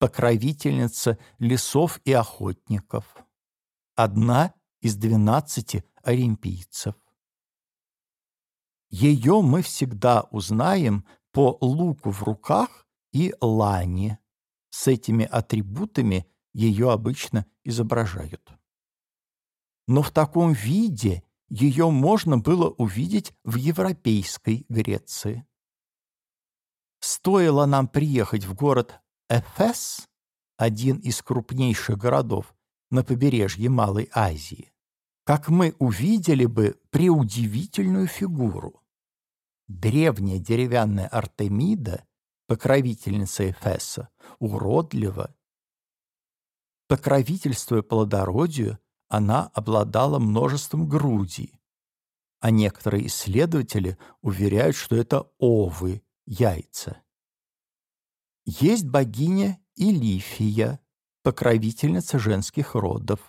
покровительница лесов и охотников, одна из двенадцати олимпийцев. Ее мы всегда узнаем по луку в руках и лане. С этими атрибутами ее обычно изображают. Но в таком виде ее можно было увидеть в европейской Греции. Стоило нам приехать в город Эфес, один из крупнейших городов на побережье Малой Азии, как мы увидели бы преудивительную фигуру. Древняя деревянная Артемида, покровительница Эфеса, уродлива. Покровительствуя плодородию, она обладала множеством грудей, а некоторые исследователи уверяют, что это овы, яйца. Есть богиня Илифия, покровительница женских родов.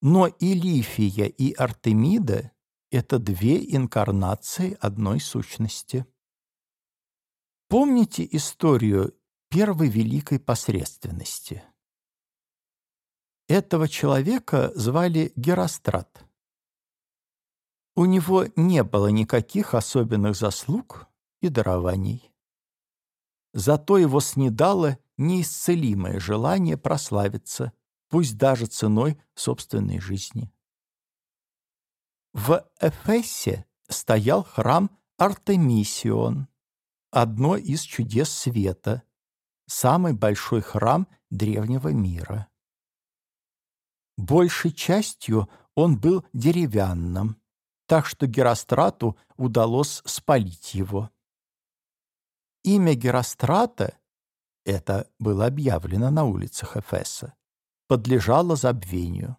Но и Лифия, и Артемида — это две инкарнации одной сущности. Помните историю первой великой посредственности? Этого человека звали Герострат. У него не было никаких особенных заслуг и дарований. Зато его снедало неисцелимое желание прославиться – пусть даже ценой собственной жизни. В Эфесе стоял храм Артемисион, одно из чудес света, самый большой храм древнего мира. Большей частью он был деревянным, так что Герострату удалось спалить его. Имя Герострата, это было объявлено на улицах Эфеса, подлежало забвению.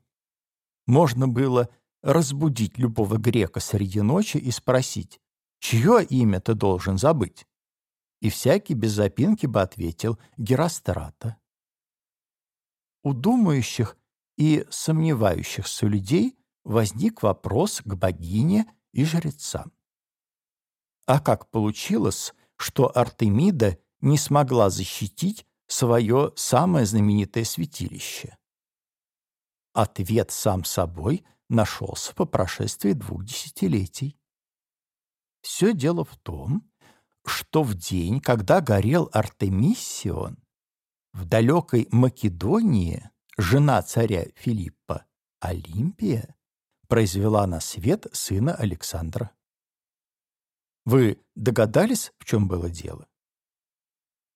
Можно было разбудить любого грека среди ночи и спросить, чье имя ты должен забыть? И всякий без запинки бы ответил Герострата. У думающих и сомневающихся людей возник вопрос к богине и жрецам. А как получилось, что Артемида не смогла защитить свое самое знаменитое святилище? Ответ сам собой нашелся по прошествии двух десятилетий. Все дело в том, что в день, когда горел Артемиссион, в далекой Македонии жена царя Филиппа, Олимпия, произвела на свет сына Александра. Вы догадались, в чем было дело?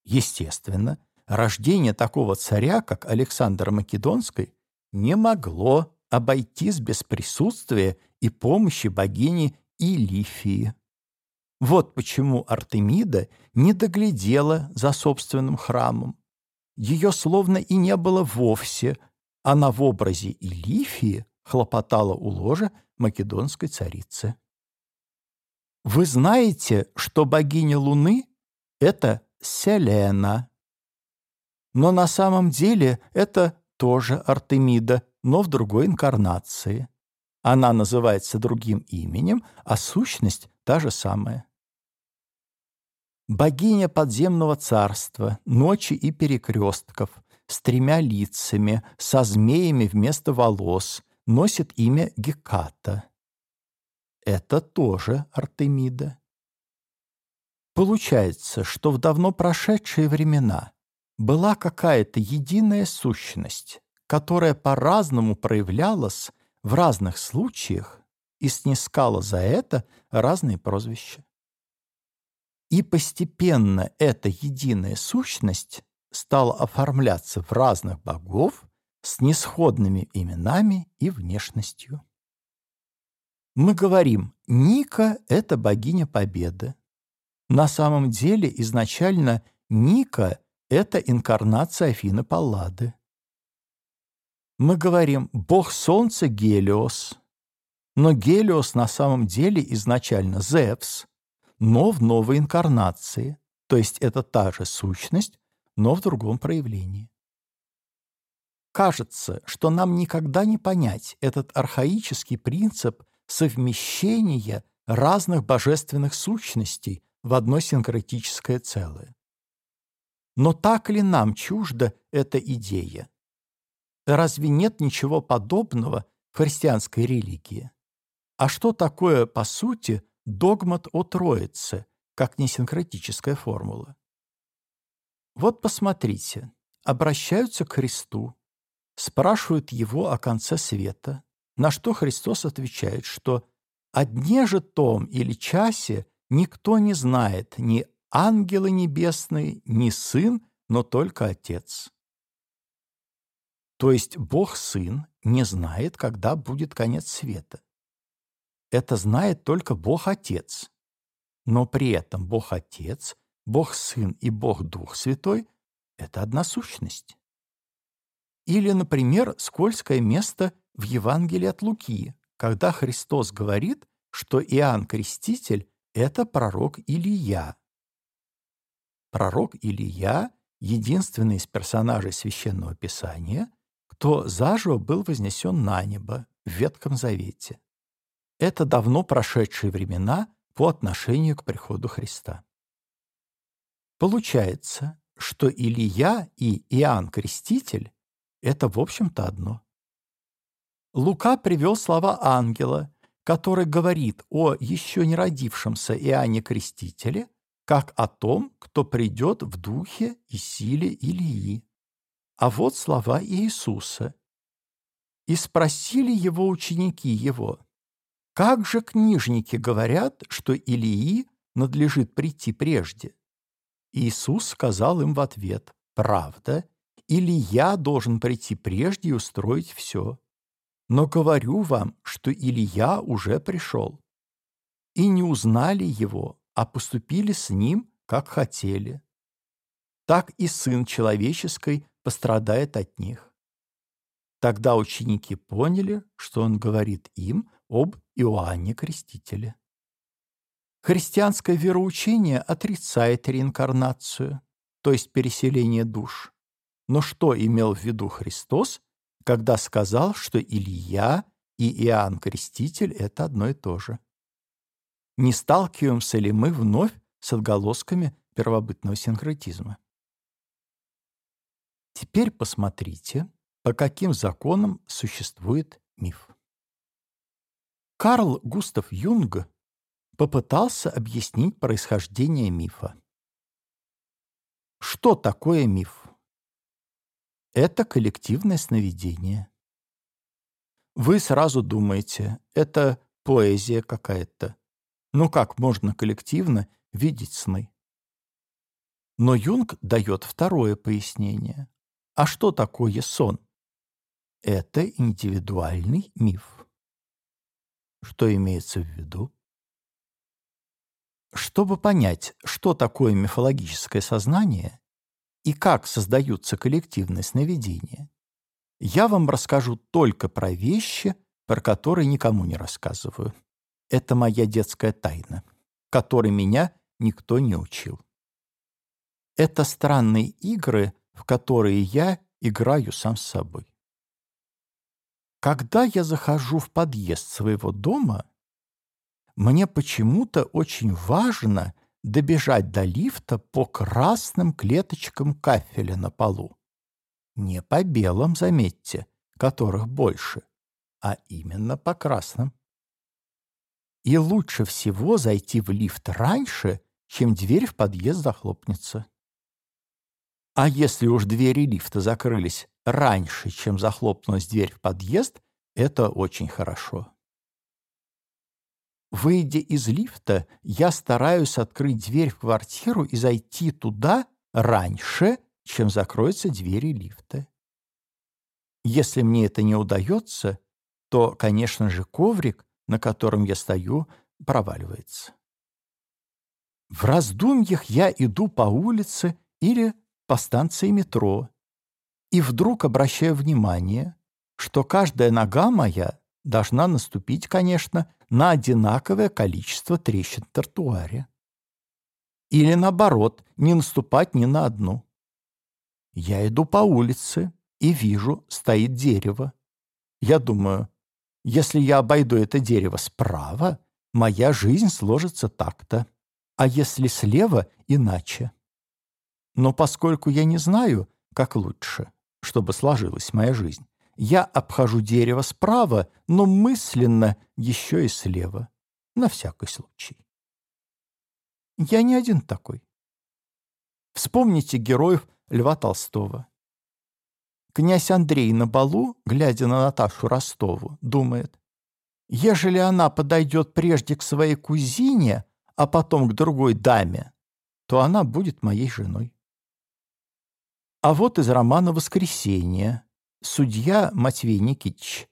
Естественно, рождение такого царя, как Александр Македонский, не могло обойтись без присутствия и помощи богини Илифии. Вот почему Артемида не доглядела за собственным храмом. Ее словно и не было вовсе, она в образе Илифии хлопотала у ложа македонской царицы. Вы знаете, что богиня Луны — это Селена. Но на самом деле это тоже Артемида, но в другой инкарнации. Она называется другим именем, а сущность та же самая. Богиня подземного царства, ночи и перекрестков, с тремя лицами, со змеями вместо волос, носит имя Геката. Это тоже Артемида. Получается, что в давно прошедшие времена была какая-то единая сущность, которая по-разному проявлялась в разных случаях и снискала за это разные прозвища. И постепенно эта единая сущность стала оформляться в разных богов с несходными именами и внешностью. Мы говорим, Ника — это богиня победы. На самом деле изначально Ника это инкарнация Афины Паллады. Мы говорим «бог солнца Гелиос», но Гелиос на самом деле изначально Зевс, но в новой инкарнации, то есть это та же сущность, но в другом проявлении. Кажется, что нам никогда не понять этот архаический принцип совмещения разных божественных сущностей в одно синкретическое целое. Но так ли нам чужда эта идея? Разве нет ничего подобного в христианской религии? А что такое, по сути, догмат о Троице, как несинкретическая формула? Вот посмотрите, обращаются к Христу, спрашивают Его о конце света, на что Христос отвечает, что «о дне же том или часе никто не знает ни ангелы небесные, не сын, но только отец. То есть Бог Сын не знает, когда будет конец света. Это знает только Бог Отец. Но при этом Бог Отец, Бог Сын и Бог Дух Святой — это одна сущность. Или, например, скользкое место в Евангелии от Луки, когда Христос говорит, что Иоанн Креститель — это пророк Илия. Пророк Илия — единственный из персонажей Священного Писания, кто заживо был вознесен на небо в Ветхом Завете. Это давно прошедшие времена по отношению к приходу Христа. Получается, что Илия и Иоанн Креститель — это, в общем-то, одно. Лука привел слова ангела, который говорит о еще не родившемся Иоанне Крестителе, как о том, кто придет в духе и силе Илии. А вот слова Иисуса. «И спросили его ученики его, как же книжники говорят, что Илии надлежит прийти прежде?» Иисус сказал им в ответ, «Правда, или я должен прийти прежде и устроить все. Но говорю вам, что Илья уже пришел. И не узнали его, а поступили с ним, как хотели. Так и Сын Человеческий пострадает от них. Тогда ученики поняли, что он говорит им об Иоанне Крестителе. Христианское вероучение отрицает реинкарнацию, то есть переселение душ. Но что имел в виду Христос, когда сказал, что Илья и Иоанн Креститель — это одно и то же. Не сталкиваемся ли мы вновь с отголосками первобытного синкретизма? Теперь посмотрите, по каким законам существует миф. Карл Густав Юнг попытался объяснить происхождение мифа. Что такое миф? Это коллективное сновидение. Вы сразу думаете, это поэзия какая-то. Ну как можно коллективно видеть сны? Но Юнг дает второе пояснение. А что такое сон? Это индивидуальный миф. Что имеется в виду? Чтобы понять, что такое мифологическое сознание, и как создаются коллективные сновидения, я вам расскажу только про вещи, про которые никому не рассказываю. Это моя детская тайна, которой меня никто не учил. Это странные игры, в которые я играю сам с собой. Когда я захожу в подъезд своего дома, мне почему-то очень важно добежать до лифта по красным клеточкам кафеля на полу. Не по белым, заметьте, которых больше, а именно по красным. И лучше всего зайти в лифт раньше, чем дверь в подъезд захлопнется. А если уж двери лифта закрылись раньше, чем захлопнулась дверь в подъезд, это очень хорошо. Выйдя из лифта, я стараюсь открыть дверь в квартиру и зайти туда раньше, чем закроются двери лифта. Если мне это не удается, то, конечно же, коврик, на котором я стою, проваливается. В раздумьях я иду по улице или по станции метро и вдруг обращаю внимание, что каждая нога моя должна наступить, конечно, на одинаковое количество трещин в тротуаре. Или наоборот, не наступать ни на одну. Я иду по улице и вижу, стоит дерево. Я думаю, если я обойду это дерево справа, моя жизнь сложится так-то, а если слева — иначе. Но поскольку я не знаю, как лучше, чтобы сложилась моя жизнь, я обхожу дерево справа, но мысленно еще и слева, на всякий случай. Я не один такой. Вспомните героев Льва Толстого. Князь Андрей на балу, глядя на Наташу Ростову, думает, ежели она подойдет прежде к своей кузине, а потом к другой даме, то она будет моей женой. А вот из романа «Воскресенье» судья Матвей Никитич.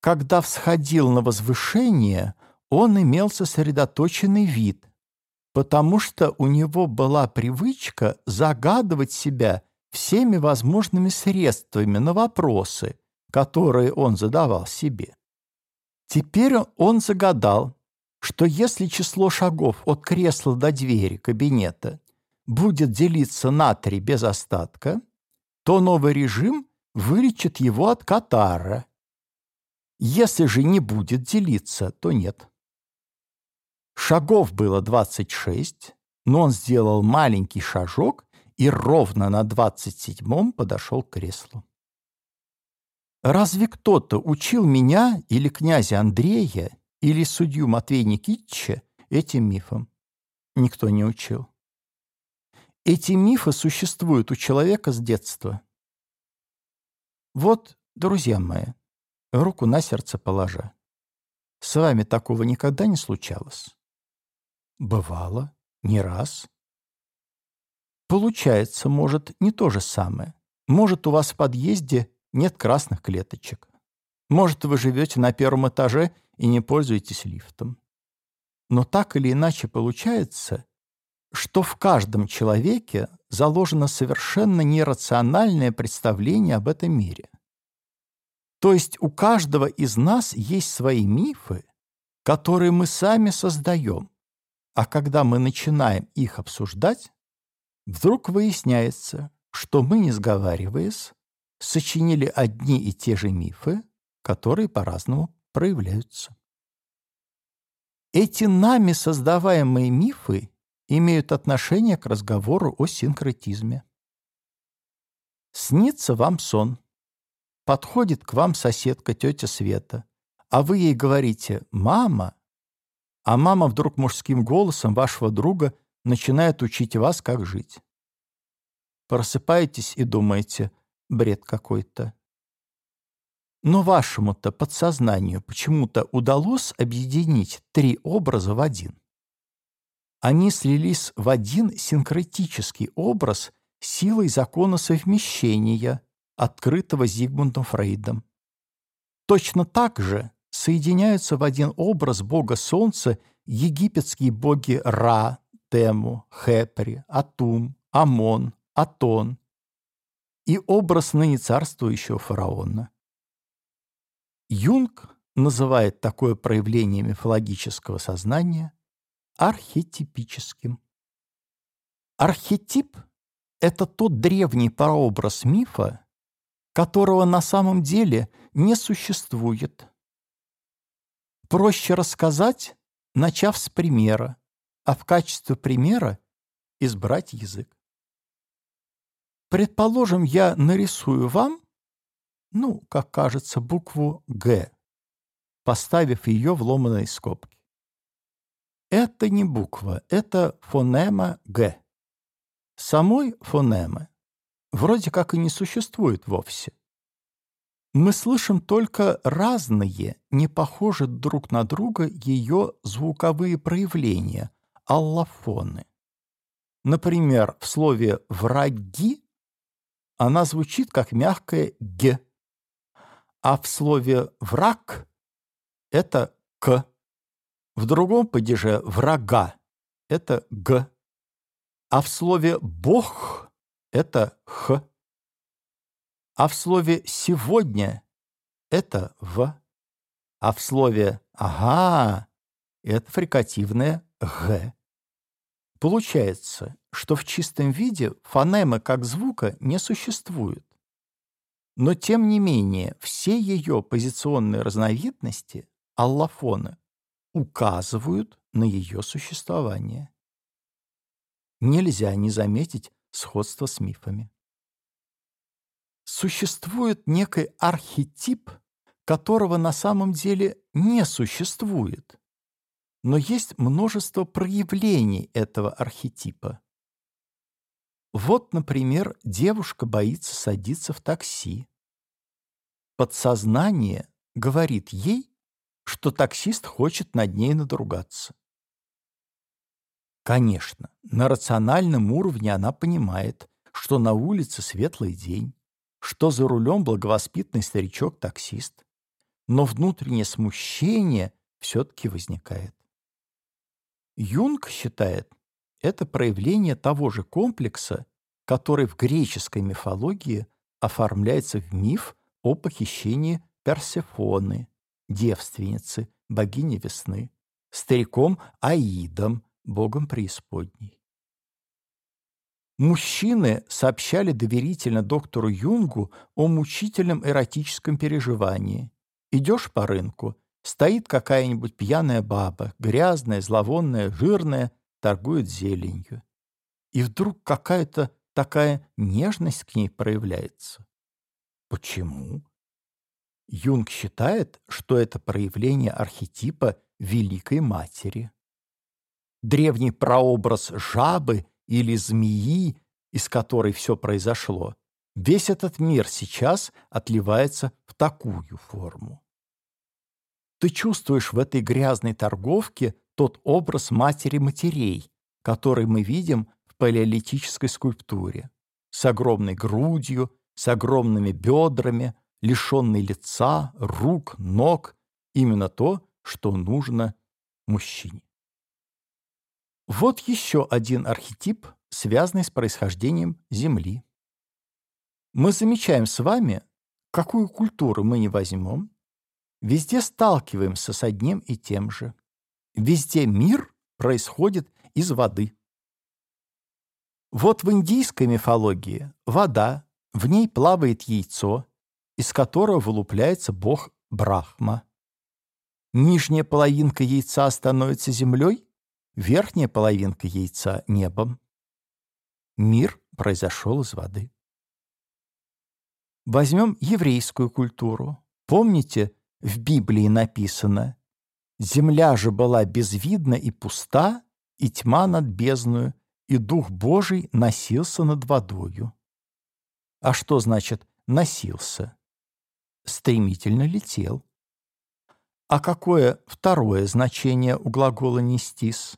Когда всходил на возвышение, он имел сосредоточенный вид, потому что у него была привычка загадывать себя всеми возможными средствами на вопросы, которые он задавал себе. Теперь он загадал, что если число шагов от кресла до двери кабинета будет делиться на три без остатка, то новый режим вылечит его от катара. Если же не будет делиться, то нет. Шагов было 26, но он сделал маленький шажок и ровно на 27-м подошел к креслу. Разве кто-то учил меня или князя Андрея или судью Матвея Никитича этим мифам? Никто не учил. Эти мифы существуют у человека с детства. Вот, друзья мои, руку на сердце положа. С вами такого никогда не случалось? Бывало, не раз. Получается, может, не то же самое. Может, у вас в подъезде нет красных клеточек. Может, вы живете на первом этаже и не пользуетесь лифтом. Но так или иначе получается, что в каждом человеке заложено совершенно нерациональное представление об этом мире. То есть у каждого из нас есть свои мифы, которые мы сами создаем, а когда мы начинаем их обсуждать, вдруг выясняется, что мы, не сговариваясь, сочинили одни и те же мифы, которые по-разному проявляются. Эти нами создаваемые мифы имеют отношение к разговору о синкретизме. Снится вам сон. Подходит к вам соседка тетя Света, а вы ей говорите «мама», а мама вдруг мужским голосом вашего друга начинает учить вас, как жить. Просыпаетесь и думаете «бред какой-то». Но вашему-то подсознанию почему-то удалось объединить три образа в один они слились в один синкретический образ силой закона совмещения, открытого Зигмундом Фрейдом. Точно так же соединяются в один образ бога Солнца египетские боги Ра, Тему, Хепри, Атум, Амон, Атон и образ ныне царствующего фараона. Юнг называет такое проявление мифологического сознания архетипическим. Архетип — это тот древний прообраз мифа, которого на самом деле не существует. Проще рассказать, начав с примера, а в качестве примера избрать язык. Предположим, я нарисую вам, ну, как кажется, букву «Г», поставив ее в ломаной скобки. Это не буква, это фонема «г». Самой фонемы вроде как и не существует вовсе. Мы слышим только разные, не похожие друг на друга ее звуковые проявления, аллофоны. Например, в слове «враги» она звучит как мягкое «г», а в слове «враг» это «к». В другом падеже «врага» — это «г», а в слове «бог» — это «х», а в слове «сегодня» — это «в», а в слове «ага» — это фрикативное «г». Получается, что в чистом виде фонемы как звука не существует. Но тем не менее все ее позиционные разновидности, аллофоны, указывают на ее существование. Нельзя не заметить сходство с мифами. Существует некий архетип, которого на самом деле не существует, но есть множество проявлений этого архетипа. Вот, например, девушка боится садиться в такси. Подсознание говорит ей, что таксист хочет над ней надругаться. Конечно, на рациональном уровне она понимает, что на улице светлый день, что за рулем благовоспитанный старичок-таксист. Но внутреннее смущение все-таки возникает. Юнг считает это проявление того же комплекса, который в греческой мифологии оформляется в миф о похищении Персефоны, девственницы, богини весны, стариком Аидом, богом преисподней. Мужчины сообщали доверительно доктору Юнгу о мучительном эротическом переживании. Идешь по рынку, стоит какая-нибудь пьяная баба, грязная, зловонная, жирная, торгует зеленью. И вдруг какая-то такая нежность к ней проявляется. Почему? Юнг считает, что это проявление архетипа Великой Матери. Древний прообраз жабы или змеи, из которой все произошло, весь этот мир сейчас отливается в такую форму. Ты чувствуешь в этой грязной торговке тот образ матери матерей, который мы видим в палеолитической скульптуре, с огромной грудью, с огромными бедрами, лишенный лица, рук, ног, именно то, что нужно мужчине. Вот еще один архетип, связанный с происхождением Земли. Мы замечаем с вами, какую культуру мы не возьмем, везде сталкиваемся с одним и тем же. Везде мир происходит из воды. Вот в индийской мифологии вода, в ней плавает яйцо, из которого вылупляется бог Брахма. Нижняя половинка яйца становится землей, верхняя половинка яйца — небом. Мир произошел из воды. Возьмем еврейскую культуру. Помните, в Библии написано «Земля же была безвидна и пуста, и тьма над бездною, и Дух Божий носился над водою». А что значит «носился»? Стремительно летел. А какое второе значение у глагола «нестись»?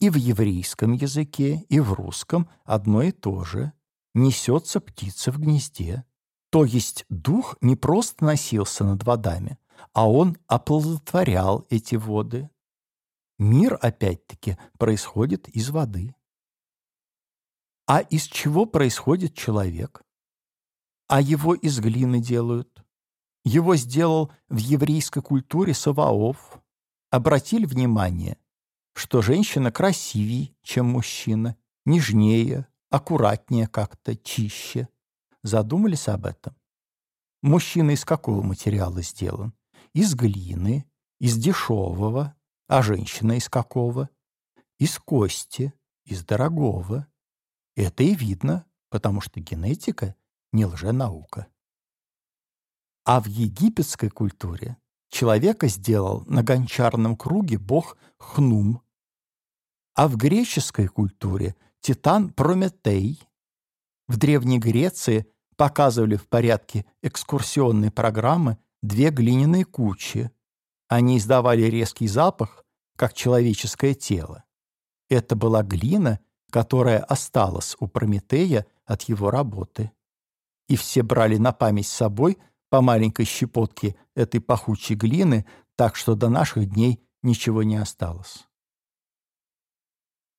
И в еврейском языке, и в русском одно и то же. Несется птица в гнезде. То есть дух не просто носился над водами, а он оплодотворял эти воды. Мир, опять-таки, происходит из воды. А из чего происходит человек? А его из глины делают. Его сделал в еврейской культуре Саваоф. Обратили внимание, что женщина красивее, чем мужчина, нежнее, аккуратнее как-то, чище. Задумались об этом? Мужчина из какого материала сделан? Из глины, из дешевого, а женщина из какого? Из кости, из дорогого. Это и видно, потому что генетика не лженаука. А в египетской культуре человека сделал на гончарном круге бог Хнум. А в греческой культуре титан Прометей. В Древней Греции показывали в порядке экскурсионной программы две глиняные кучи. Они издавали резкий запах, как человеческое тело. Это была глина, которая осталась у Прометея от его работы. И все брали на память с собой – по маленькой щепотке этой пахучей глины, так что до наших дней ничего не осталось.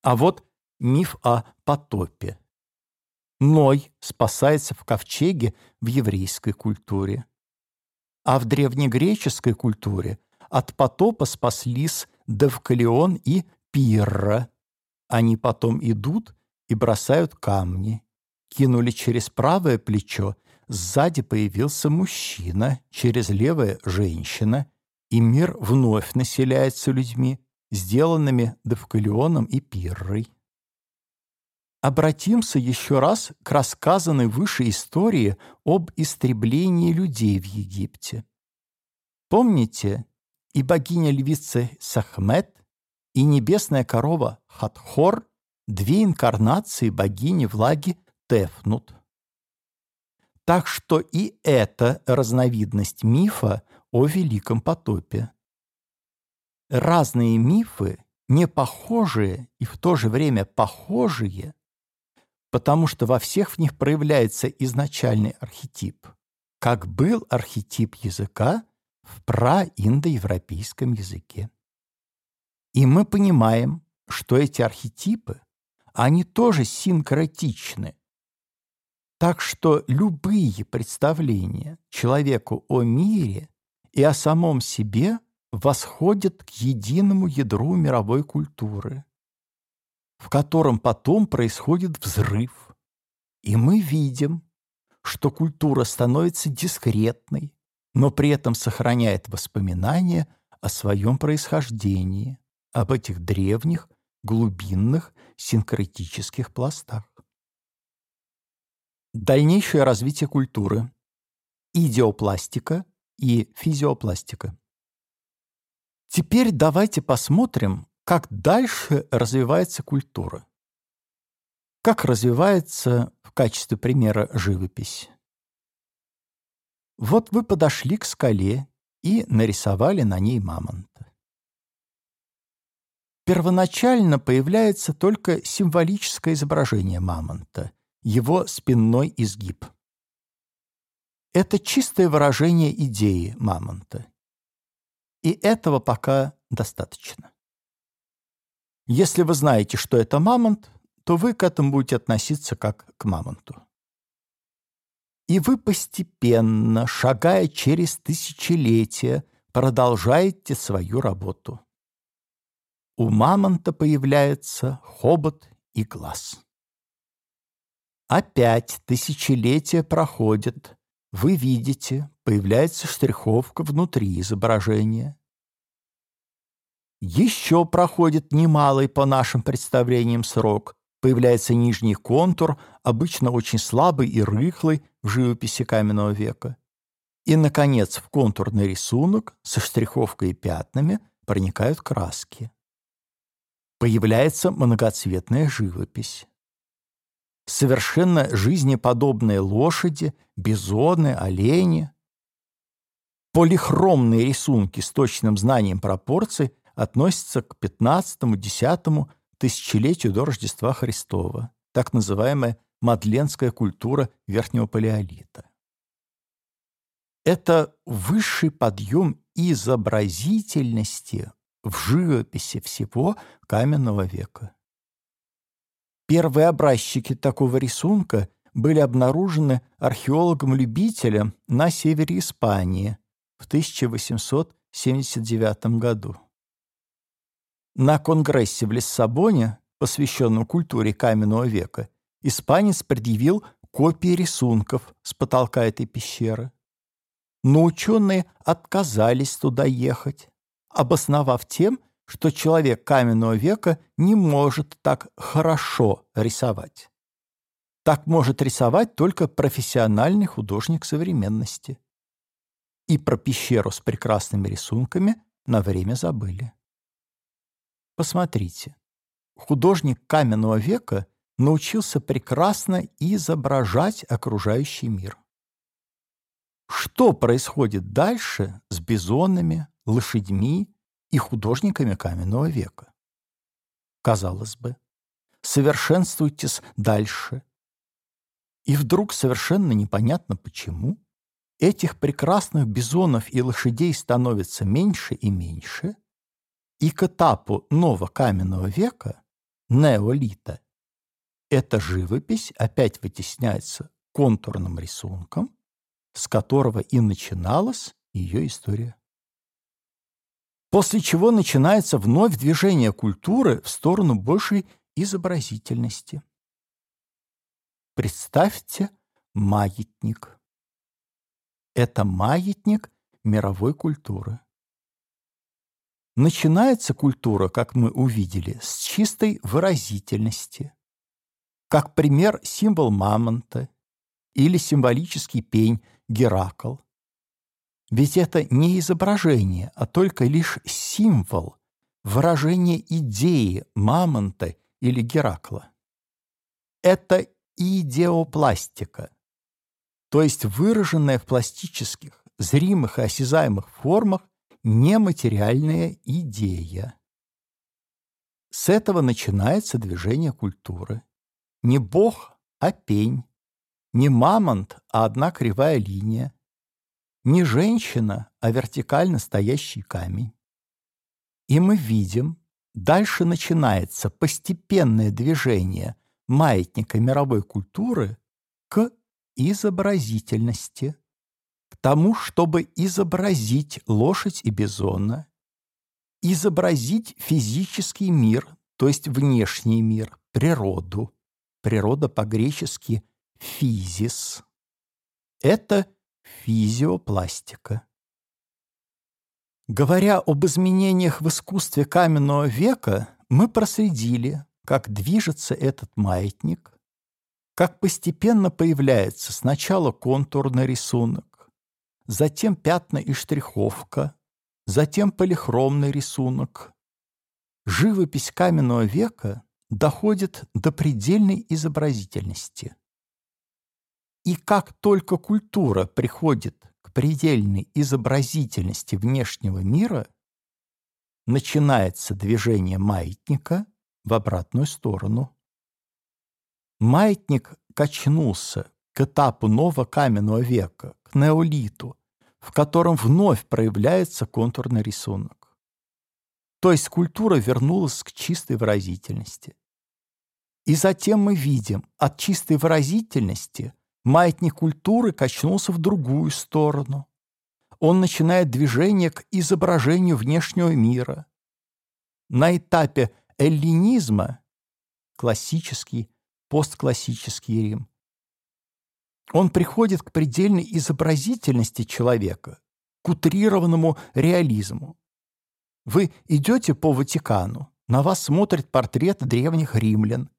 А вот миф о потопе. Ной спасается в ковчеге в еврейской культуре. А в древнегреческой культуре от потопа спаслись Девкалион и Пирра. Они потом идут и бросают камни. Кинули через правое плечо Сзади появился мужчина, через левое — женщина, и мир вновь населяется людьми, сделанными Девкалионом и Пиррой. Обратимся еще раз к рассказанной выше истории об истреблении людей в Египте. Помните, и богиня-львица Сахмет, и небесная корова Хатхор — две инкарнации богини влаги Тефнут. Так что и это разновидность мифа о Великом потопе. Разные мифы, не похожие и в то же время похожие, потому что во всех в них проявляется изначальный архетип, как был архетип языка в праиндоевропейском языке. И мы понимаем, что эти архетипы, они тоже синкретичны. Так что любые представления человеку о мире и о самом себе восходят к единому ядру мировой культуры, в котором потом происходит взрыв. И мы видим, что культура становится дискретной, но при этом сохраняет воспоминания о своем происхождении, об этих древних, глубинных, синкретических пластах. Дальнейшее развитие культуры. Идеопластика и физиопластика. Теперь давайте посмотрим, как дальше развивается культура? Как развивается в качестве примера живопись? Вот вы подошли к скале и нарисовали на ней мамонта. Первоначально появляется только символическое изображение мамонта, его спинной изгиб. Это чистое выражение идеи мамонта. И этого пока достаточно. Если вы знаете, что это мамонт, то вы к этому будете относиться как к мамонту. И вы постепенно, шагая через тысячелетия, продолжаете свою работу. У мамонта появляется хобот и глаз. Опять тысячелетия проходят. Вы видите, появляется штриховка внутри изображения. Еще проходит немалый по нашим представлениям срок. Появляется нижний контур, обычно очень слабый и рыхлый в живописи каменного века. И, наконец, в контурный рисунок со штриховкой и пятнами проникают краски. Появляется многоцветная живопись. Совершенно жизнеподобные лошади, бизоны, олени. Полихромные рисунки с точным знанием пропорций относится к 15-10 тысячелетию до Рождества Христова, так называемая мадленская культура Верхнего Палеолита. Это высший подъем изобразительности в живописи всего каменного века. Первые образчики такого рисунка были обнаружены археологом-любителем на севере Испании в 1879 году. На конгрессе в Лиссабоне, посвященном культуре каменного века, испанец предъявил копии рисунков с потолка этой пещеры. Но ученые отказались туда ехать, обосновав тем, что человек каменного века не может так хорошо рисовать. Так может рисовать только профессиональный художник современности. И про пещеру с прекрасными рисунками на время забыли. Посмотрите, художник каменного века научился прекрасно изображать окружающий мир. Что происходит дальше с бизонами, лошадьми и художниками каменного века? Казалось бы, совершенствуйтесь дальше. И вдруг совершенно непонятно почему этих прекрасных бизонов и лошадей становится меньше и меньше, и к этапу новокаменного века, неолита, эта живопись опять вытесняется контурным рисунком, с которого и начиналась ее история. После чего начинается вновь движение культуры в сторону большей изобразительности. Представьте маятник. Это маятник мировой культуры. Начинается культура, как мы увидели, с чистой выразительности. Как пример символ мамонта или символический пень Геракл. Ведь это не изображение, а только лишь символ, выражение идеи мамонта или Геракла. Это идеопластика, то есть выраженная в пластических, зримых и осязаемых формах нематериальная идея. С этого начинается движение культуры. Не Бог, а пень. Не мамонт, а одна кривая линия. Не женщина, а вертикально стоящий камень. И мы видим, дальше начинается постепенное движение маятника мировой культуры к изобразительности, к тому, чтобы изобразить лошадь и бизона, изобразить физический мир, то есть внешний мир, природу. Природа по-гречески «физис». Это физиопластика. Говоря об изменениях в искусстве каменного века, мы проследили, как движется этот маятник, как постепенно появляется сначала контурный рисунок, затем пятна и штриховка, затем полихромный рисунок. Живопись каменного века доходит до предельной изобразительности. И как только культура приходит к предельной изобразительности внешнего мира, начинается движение маятника в обратную сторону. Маятник качнулся к этапу нового каменного века, к неолиту, в котором вновь проявляется контурный рисунок. То есть культура вернулась к чистой выразительности. И затем мы видим, от чистой выразительности маятник культуры качнулся в другую сторону. Он начинает движение к изображению внешнего мира. На этапе эллинизма, классический, постклассический Рим, он приходит к предельной изобразительности человека, к утрированному реализму. Вы идете по Ватикану, на вас смотрит портрет древних римлян,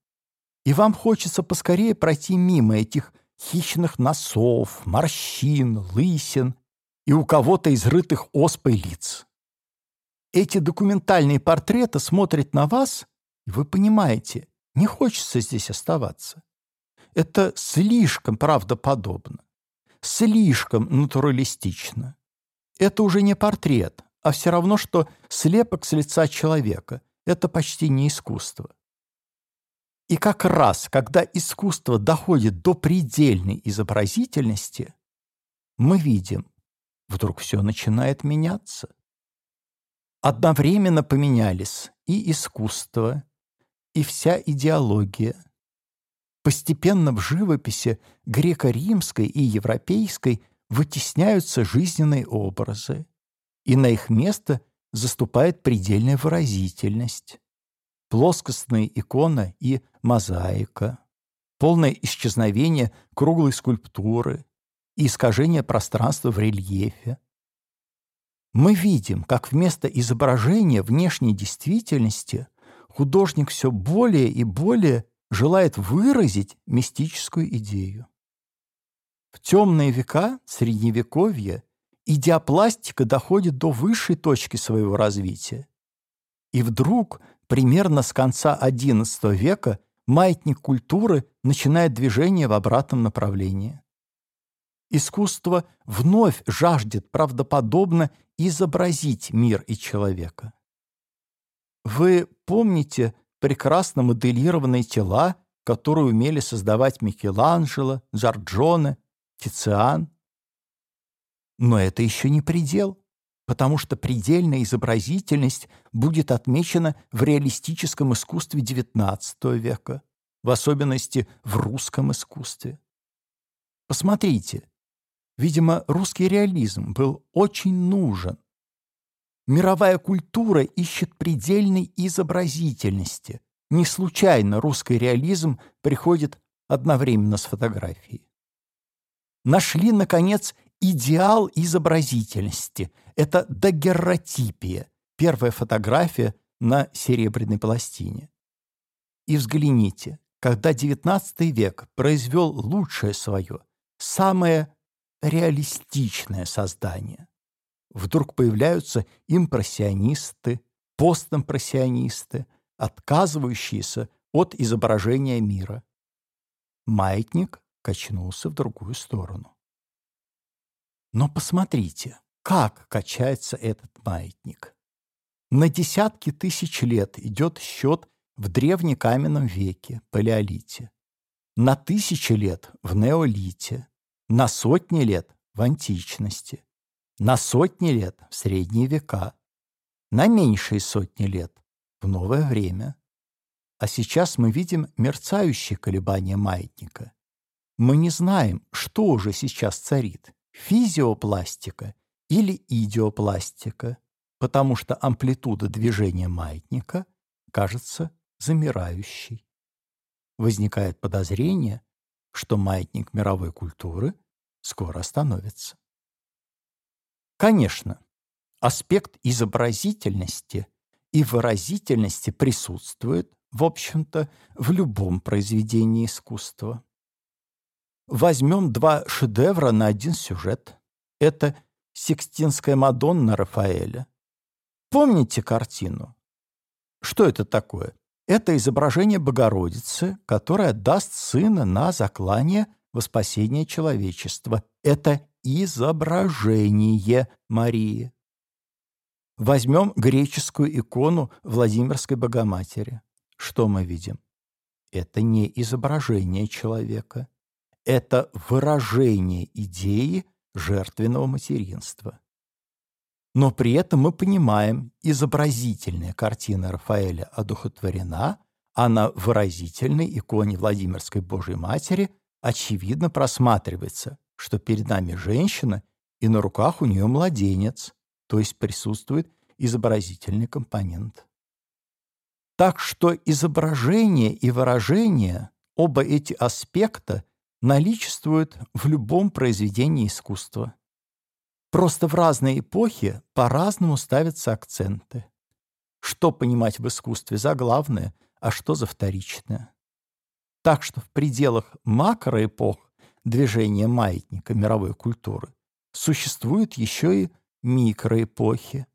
и вам хочется поскорее пройти мимо этих хищных носов, морщин, лысин и у кого-то изрытых оспой лиц. Эти документальные портреты смотрят на вас, и вы понимаете, не хочется здесь оставаться. Это слишком правдоподобно, слишком натуралистично. Это уже не портрет, а все равно, что слепок с лица человека. Это почти не искусство. И как раз, когда искусство доходит до предельной изобразительности, мы видим, вдруг все начинает меняться. Одновременно поменялись и искусство, и вся идеология. Постепенно в живописи греко-римской и европейской вытесняются жизненные образы, и на их место заступает предельная выразительность плоскостная икона и мозаика, полное исчезновение круглой скульптуры и искажение пространства в рельефе. Мы видим, как вместо изображения внешней действительности художник все более и более желает выразить мистическую идею. В темные века Средневековья идеопластика доходит до высшей точки своего развития. И вдруг – примерно с конца XI века маятник культуры начинает движение в обратном направлении. Искусство вновь жаждет правдоподобно изобразить мир и человека. Вы помните прекрасно моделированные тела, которые умели создавать Микеланджело, Джорджоне, Тициан? Но это еще не предел потому что предельная изобразительность будет отмечена в реалистическом искусстве XIX века, в особенности в русском искусстве. Посмотрите, видимо, русский реализм был очень нужен. Мировая культура ищет предельной изобразительности. Не случайно русский реализм приходит одновременно с фотографией. Нашли, наконец, идеал изобразительности. Это дагерротипия, первая фотография на серебряной пластине. И взгляните, когда XIX век произвел лучшее свое, самое реалистичное создание, вдруг появляются импрессионисты, постимпрессионисты, отказывающиеся от изображения мира. Маятник качнулся в другую сторону. Но посмотрите, как качается этот маятник. На десятки тысяч лет идет счет в древнекаменном веке, палеолите. на тысячи лет в неолите, на сотни лет в античности, на сотни лет в средние века, на меньшие сотни лет в новое время. А сейчас мы видим мерцающие колебания маятника. Мы не знаем, что уже сейчас царит – физиопластика или идиопластика, потому что амплитуда движения маятника кажется замирающей. Возникает подозрение, что маятник мировой культуры скоро остановится. Конечно, аспект изобразительности и выразительности присутствует, в общем-то, в любом произведении искусства. Возьмем два шедевра на один сюжет. Это «Сикстинская Мадонна» Рафаэля. Помните картину? Что это такое? Это изображение Богородицы, которая даст сына на заклание во спасение человечества. Это изображение Марии. Возьмем греческую икону Владимирской Богоматери. Что мы видим? Это не изображение человека. Это выражение идеи жертвенного материнства. Но при этом мы понимаем, изобразительная картина Рафаэля одухотворена, а на выразительной иконе Владимирской Божьей Матери очевидно просматривается, что перед нами женщина, и на руках у нее младенец, то есть присутствует изобразительный компонент. Так что изображение и выражение, оба эти аспекта наличествуют в любом произведении искусства. Просто в разные эпохи по-разному ставятся акценты. Что понимать в искусстве за главное, а что за вторичное. Так что в пределах макроэпох движения маятника мировой культуры существуют еще и микроэпохи.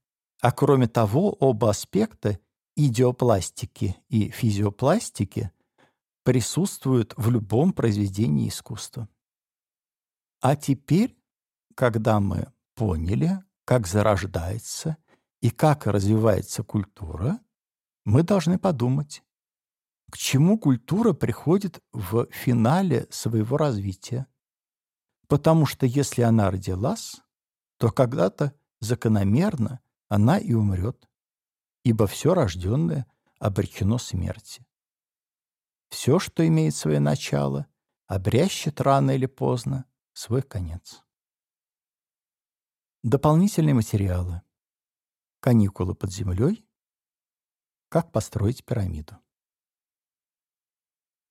А кроме того, оба аспекта идиопластики и физиопластики присутствуют в любом произведении искусства. А теперь, когда мы поняли, как зарождается и как развивается культура, мы должны подумать, к чему культура приходит в финале своего развития. Потому что если она родилась, то когда-то закономерно она и умрет, ибо все рожденное обречено смерти. Все, что имеет свое начало, обрящет рано или поздно свой конец. Дополнительные материалы. Каникулы под землей. Как построить пирамиду.